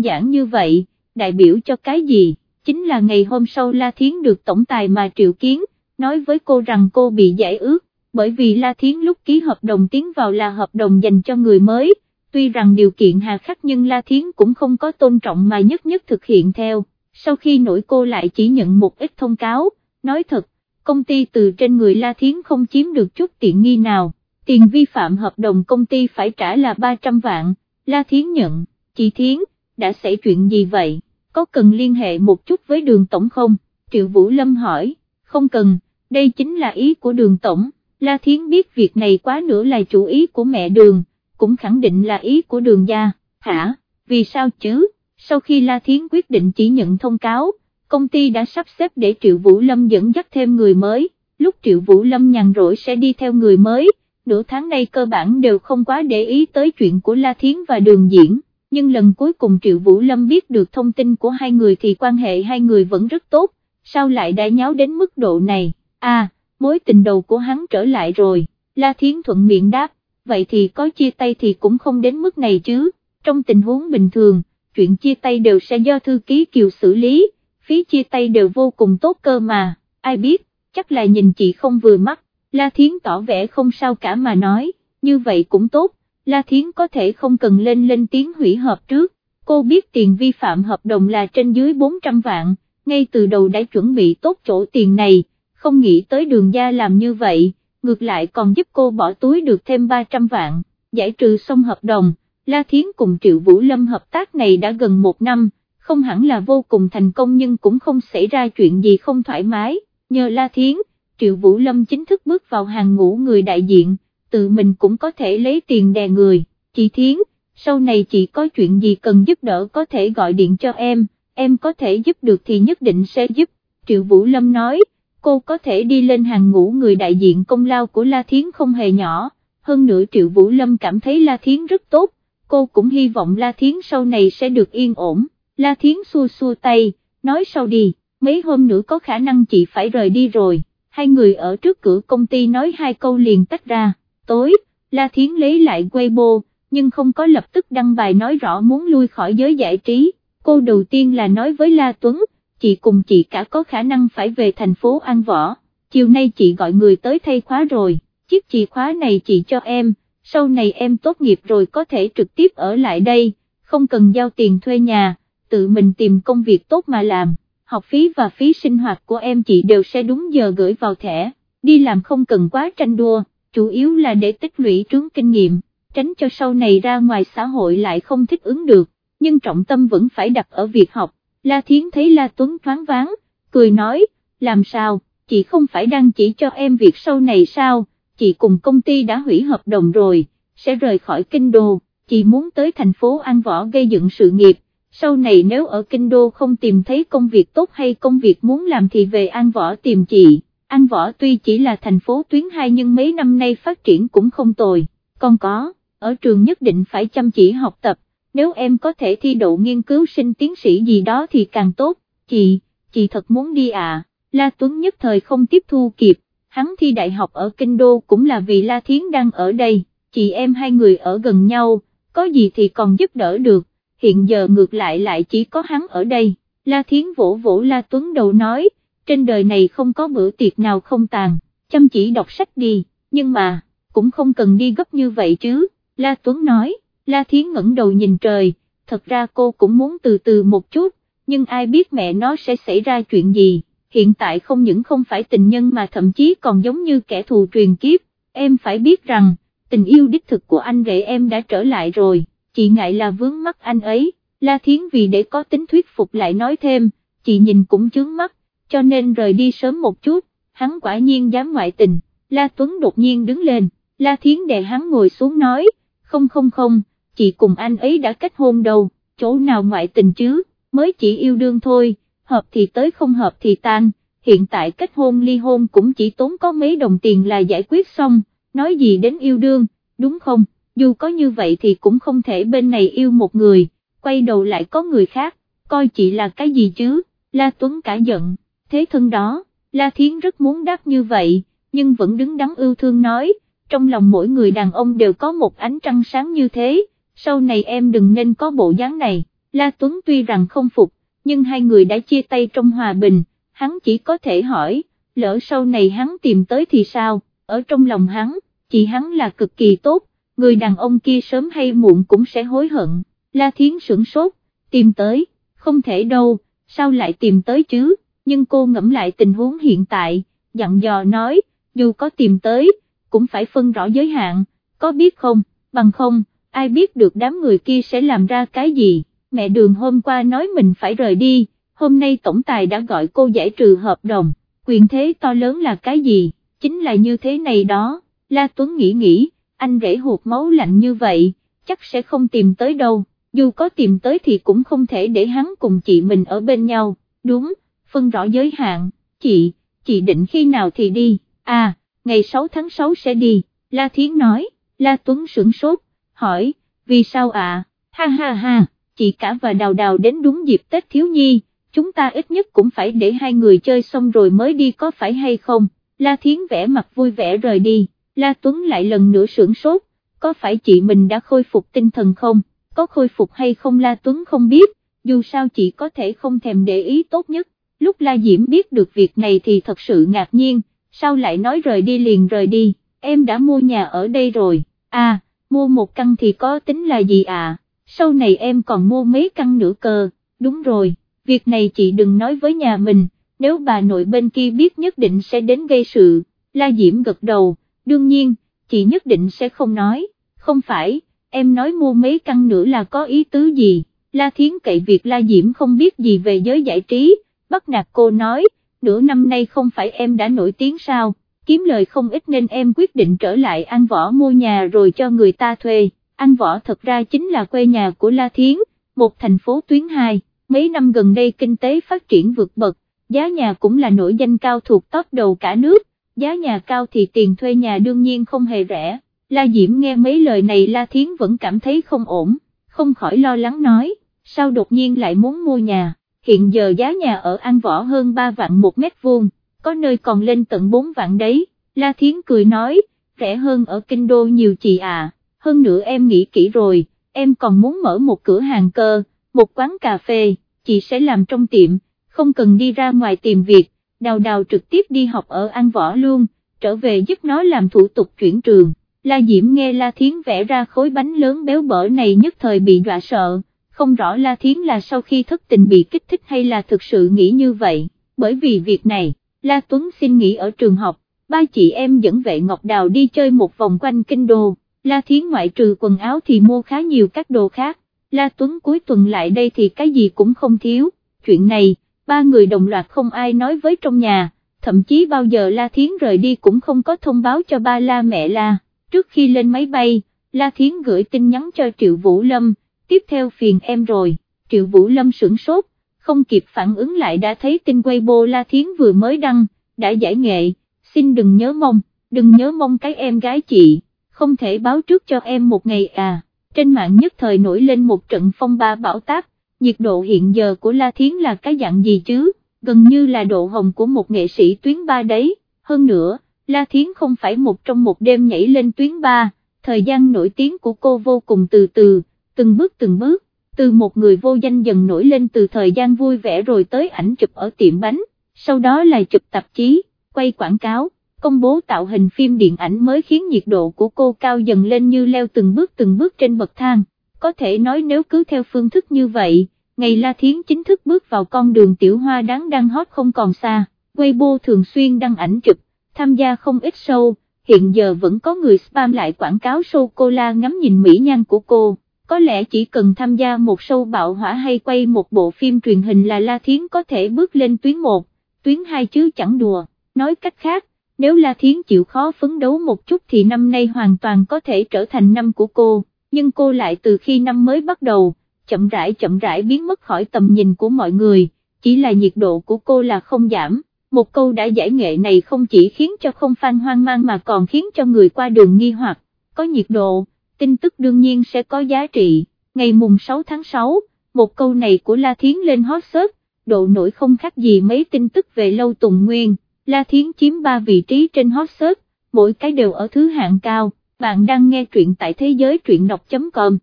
giản như vậy, đại biểu cho cái gì, chính là ngày hôm sau La Thiến được tổng tài mà triệu kiến, nói với cô rằng cô bị giải ước, bởi vì La Thiến lúc ký hợp đồng tiến vào là hợp đồng dành cho người mới, tuy rằng điều kiện hà khắc nhưng La Thiến cũng không có tôn trọng mà nhất nhất thực hiện theo, sau khi nổi cô lại chỉ nhận một ít thông cáo, nói thật, công ty từ trên người La Thiến không chiếm được chút tiện nghi nào, tiền vi phạm hợp đồng công ty phải trả là 300 vạn, La Thiến nhận, chị Thiến, đã xảy chuyện gì vậy, có cần liên hệ một chút với đường tổng không, Triệu Vũ Lâm hỏi, không cần, đây chính là ý của đường tổng, La Thiến biết việc này quá nữa là chủ ý của mẹ đường, cũng khẳng định là ý của đường gia, hả, vì sao chứ, sau khi La Thiến quyết định chỉ nhận thông cáo, công ty đã sắp xếp để Triệu Vũ Lâm dẫn dắt thêm người mới, lúc Triệu Vũ Lâm nhàn rỗi sẽ đi theo người mới, nửa tháng nay cơ bản đều không quá để ý tới chuyện của La Thiến và Đường Diễn, nhưng lần cuối cùng Triệu Vũ Lâm biết được thông tin của hai người thì quan hệ hai người vẫn rất tốt, sao lại đã nháo đến mức độ này, à, mối tình đầu của hắn trở lại rồi, La Thiến thuận miệng đáp, vậy thì có chia tay thì cũng không đến mức này chứ, trong tình huống bình thường, chuyện chia tay đều sẽ do thư ký Kiều xử lý, phí chia tay đều vô cùng tốt cơ mà, ai biết, chắc là nhìn chị không vừa mắt, La Thiến tỏ vẻ không sao cả mà nói, như vậy cũng tốt, La Thiến có thể không cần lên lên tiếng hủy hợp trước, cô biết tiền vi phạm hợp đồng là trên dưới 400 vạn, ngay từ đầu đã chuẩn bị tốt chỗ tiền này, không nghĩ tới đường gia làm như vậy, ngược lại còn giúp cô bỏ túi được thêm 300 vạn, giải trừ xong hợp đồng, La Thiến cùng Triệu Vũ Lâm hợp tác này đã gần một năm, không hẳn là vô cùng thành công nhưng cũng không xảy ra chuyện gì không thoải mái, nhờ La Thiến, Triệu Vũ Lâm chính thức bước vào hàng ngũ người đại diện, tự mình cũng có thể lấy tiền đè người, chị Thiến, sau này chị có chuyện gì cần giúp đỡ có thể gọi điện cho em, em có thể giúp được thì nhất định sẽ giúp, Triệu Vũ Lâm nói, cô có thể đi lên hàng ngũ người đại diện công lao của La Thiến không hề nhỏ, hơn nữa Triệu Vũ Lâm cảm thấy La Thiến rất tốt, cô cũng hy vọng La Thiến sau này sẽ được yên ổn, La Thiến xua xua tay, nói sau đi, mấy hôm nữa có khả năng chị phải rời đi rồi, hai người ở trước cửa công ty nói hai câu liền tách ra, tối, La Thiến lấy lại Weibo, nhưng không có lập tức đăng bài nói rõ muốn lui khỏi giới giải trí, cô đầu tiên là nói với La Tuấn, chị cùng chị cả có khả năng phải về thành phố An Võ, chiều nay chị gọi người tới thay khóa rồi, chiếc chìa khóa này chị cho em, sau này em tốt nghiệp rồi có thể trực tiếp ở lại đây, không cần giao tiền thuê nhà, tự mình tìm công việc tốt mà làm, học phí và phí sinh hoạt của em chị đều sẽ đúng giờ gửi vào thẻ, đi làm không cần quá tranh đua, chủ yếu là để tích lũy trướng kinh nghiệm, tránh cho sau này ra ngoài xã hội lại không thích ứng được, nhưng trọng tâm vẫn phải đặt ở việc học, La Thiến thấy La Tuấn thoáng váng, cười nói, làm sao, chị không phải đang chỉ cho em việc sau này sao, chị cùng công ty đã hủy hợp đồng rồi, sẽ rời khỏi kinh đô, chị muốn tới thành phố An Võ gây dựng sự nghiệp, sau này nếu ở kinh đô không tìm thấy công việc tốt hay công việc muốn làm thì về An Võ tìm chị, An Võ tuy chỉ là thành phố tuyến 2 nhưng mấy năm nay phát triển cũng không tồi, còn có, ở trường nhất định phải chăm chỉ học tập, nếu em có thể thi đậu nghiên cứu sinh tiến sĩ gì đó thì càng tốt, chị, chị thật muốn đi à, La Tuấn nhất thời không tiếp thu kịp, hắn thi đại học ở Kinh Đô cũng là vì La Thiến đang ở đây, chị em hai người ở gần nhau, có gì thì còn giúp đỡ được, hiện giờ ngược lại lại chỉ có hắn ở đây, La Thiến vỗ vỗ La Tuấn đầu nói, trên đời này không có bữa tiệc nào không tàn, chăm chỉ đọc sách đi, nhưng mà, cũng không cần đi gấp như vậy chứ, La Tuấn nói, La Thiến ngẩng đầu nhìn trời, thật ra cô cũng muốn từ từ một chút, nhưng ai biết mẹ nó sẽ xảy ra chuyện gì hiện tại không những không phải tình nhân mà thậm chí còn giống như kẻ thù truyền kiếp, em phải biết rằng, tình yêu đích thực của anh rể em đã trở lại rồi, chị ngại là vướng mắt anh ấy, La Thiến vì để có tính thuyết phục lại nói thêm, chị nhìn cũng chướng mắt, cho nên rời đi sớm một chút, hắn quả nhiên dám ngoại tình, La Tuấn đột nhiên đứng lên, La Thiến đè hắn ngồi xuống nói, không không không, chị cùng anh ấy đã kết hôn đâu, chỗ nào ngoại tình chứ, mới chỉ yêu đương thôi hợp thì tới không hợp thì tan, hiện tại kết hôn ly hôn cũng chỉ tốn có mấy đồng tiền là giải quyết xong, nói gì đến yêu đương, đúng không, dù có như vậy thì cũng không thể bên này yêu một người, quay đầu lại có người khác, coi chị là cái gì chứ, La Tuấn cả giận, thế thân đó, La Thiến rất muốn đáp như vậy, nhưng vẫn đứng đắn ưu thương nói, trong lòng mỗi người đàn ông đều có một ánh trăng sáng như thế, sau này em đừng nên có bộ dáng này, La Tuấn tuy rằng không phục, nhưng hai người đã chia tay trong hòa bình, hắn chỉ có thể hỏi, lỡ sau này hắn tìm tới thì sao, ở trong lòng hắn, chị hắn là cực kỳ tốt, người đàn ông kia sớm hay muộn cũng sẽ hối hận, La Thiến sửng sốt, tìm tới, không thể đâu, sao lại tìm tới chứ, nhưng cô ngẫm lại tình huống hiện tại, dặn dò nói, dù có tìm tới, cũng phải phân rõ giới hạn, có biết không, bằng không, ai biết được đám người kia sẽ làm ra cái gì? Mẹ đường hôm qua nói mình phải rời đi, hôm nay tổng tài đã gọi cô giải trừ hợp đồng, quyền thế to lớn là cái gì, chính là như thế này đó, La Tuấn nghĩ nghĩ, anh rể hụt máu lạnh như vậy, chắc sẽ không tìm tới đâu, dù có tìm tới thì cũng không thể để hắn cùng chị mình ở bên nhau, đúng, phân rõ giới hạn, chị, chị định khi nào thì đi, à, ngày 6 tháng 6 sẽ đi, La Thiến nói, La Tuấn sửng sốt, hỏi, vì sao ạ, ha ha ha, chị cả và đào đào đến đúng dịp Tết thiếu nhi, chúng ta ít nhất cũng phải để hai người chơi xong rồi mới đi có phải hay không, La Thiến vẽ mặt vui vẻ rời đi, La Tuấn lại lần nữa sưởng sốt, có phải chị mình đã khôi phục tinh thần không, có khôi phục hay không La Tuấn không biết, dù sao chị có thể không thèm để ý tốt nhất, lúc La Diễm biết được việc này thì thật sự ngạc nhiên, sao lại nói rời đi liền rời đi, em đã mua nhà ở đây rồi, à, mua một căn thì có tính là gì à, sau này em còn mua mấy căn nữa cơ, đúng rồi, việc này chị đừng nói với nhà mình, nếu bà nội bên kia biết nhất định sẽ đến gây sự, La Diễm gật đầu, đương nhiên, chị nhất định sẽ không nói, không phải, em nói mua mấy căn nữa là có ý tứ gì, La Thiến cậy việc La Diễm không biết gì về giới giải trí, bắt nạt cô nói, nửa năm nay không phải em đã nổi tiếng sao, kiếm lời không ít nên em quyết định trở lại An Võ mua nhà rồi cho người ta thuê, An Võ thật ra chính là quê nhà của La Thiến, một thành phố tuyến 2, mấy năm gần đây kinh tế phát triển vượt bậc, giá nhà cũng là nổi danh cao thuộc top đầu cả nước, giá nhà cao thì tiền thuê nhà đương nhiên không hề rẻ, La Diễm nghe mấy lời này La Thiến vẫn cảm thấy không ổn, không khỏi lo lắng nói, sao đột nhiên lại muốn mua nhà? Hiện giờ giá nhà ở An Võ hơn 3 vạn một mét vuông, có nơi còn lên tận 4 vạn đấy, La Thiến cười nói, rẻ hơn ở Kinh Đô nhiều chị à, hơn nữa em nghĩ kỹ rồi, em còn muốn mở một cửa hàng cơ, một quán cà phê, chị sẽ làm trong tiệm, không cần đi ra ngoài tìm việc, đào đào trực tiếp đi học ở An Võ luôn, trở về giúp nó làm thủ tục chuyển trường. La Diễm nghe La Thiến vẽ ra khối bánh lớn béo bở này nhất thời bị dọa sợ, không rõ La Thiến là sau khi thất tình bị kích thích hay là thực sự nghĩ như vậy, bởi vì việc này, La Tuấn xin nghỉ ở trường học, ba chị em dẫn vệ Ngọc Đào đi chơi một vòng quanh kinh đô, La Thiến ngoại trừ quần áo thì mua khá nhiều các đồ khác, La Tuấn cuối tuần lại đây thì cái gì cũng không thiếu, chuyện này, ba người đồng loạt không ai nói với trong nhà, thậm chí bao giờ La Thiến rời đi cũng không có thông báo cho ba La mẹ La, trước khi lên máy bay, La Thiến gửi tin nhắn cho Triệu Vũ Lâm, tiếp theo phiền em rồi, Triệu Vũ Lâm sửng sốt, không kịp phản ứng lại đã thấy tin Weibo La Thiến vừa mới đăng, đã giải nghệ, xin đừng nhớ mong, đừng nhớ mong cái em gái chị, không thể báo trước cho em một ngày à, trên mạng nhất thời nổi lên một trận phong ba bão táp, nhiệt độ hiện giờ của La Thiến là cái dạng gì chứ, gần như là độ hồng của một nghệ sĩ tuyến ba đấy, hơn nữa, La Thiến không phải một trong một đêm nhảy lên tuyến ba, thời gian nổi tiếng của cô vô cùng từ từ từng bước từng bước, từ một người vô danh dần nổi lên từ thời gian vui vẻ rồi tới ảnh chụp ở tiệm bánh, sau đó là chụp tạp chí, quay quảng cáo, công bố tạo hình phim điện ảnh mới khiến nhiệt độ của cô cao dần lên như leo từng bước từng bước trên bậc thang, có thể nói nếu cứ theo phương thức như vậy, ngày La Thiến chính thức bước vào con đường tiểu hoa đáng đang hot không còn xa, Weibo thường xuyên đăng ảnh chụp, tham gia không ít show, hiện giờ vẫn có người spam lại quảng cáo sô cô la ngắm nhìn mỹ nhan của cô có lẽ chỉ cần tham gia một show bạo hỏa hay quay một bộ phim truyền hình là La Thiến có thể bước lên tuyến 1, tuyến 2 chứ chẳng đùa, nói cách khác, nếu La Thiến chịu khó phấn đấu một chút thì năm nay hoàn toàn có thể trở thành năm của cô, nhưng cô lại từ khi năm mới bắt đầu, chậm rãi chậm rãi biến mất khỏi tầm nhìn của mọi người, chỉ là nhiệt độ của cô là không giảm. Một câu đã giải nghệ này không chỉ khiến cho không fan hoang mang mà còn khiến cho người qua đường nghi hoặc, có nhiệt độ, tin tức đương nhiên sẽ có giá trị, ngày mùng 6 tháng 6, một câu này của La Thiến lên hot search, độ nổi không khác gì mấy tin tức về lâu tùng nguyên, La Thiến chiếm 3 vị trí trên hot search, mỗi cái đều ở thứ hạng cao, bạn đang nghe truyện tại thế giới truyện đọc.com.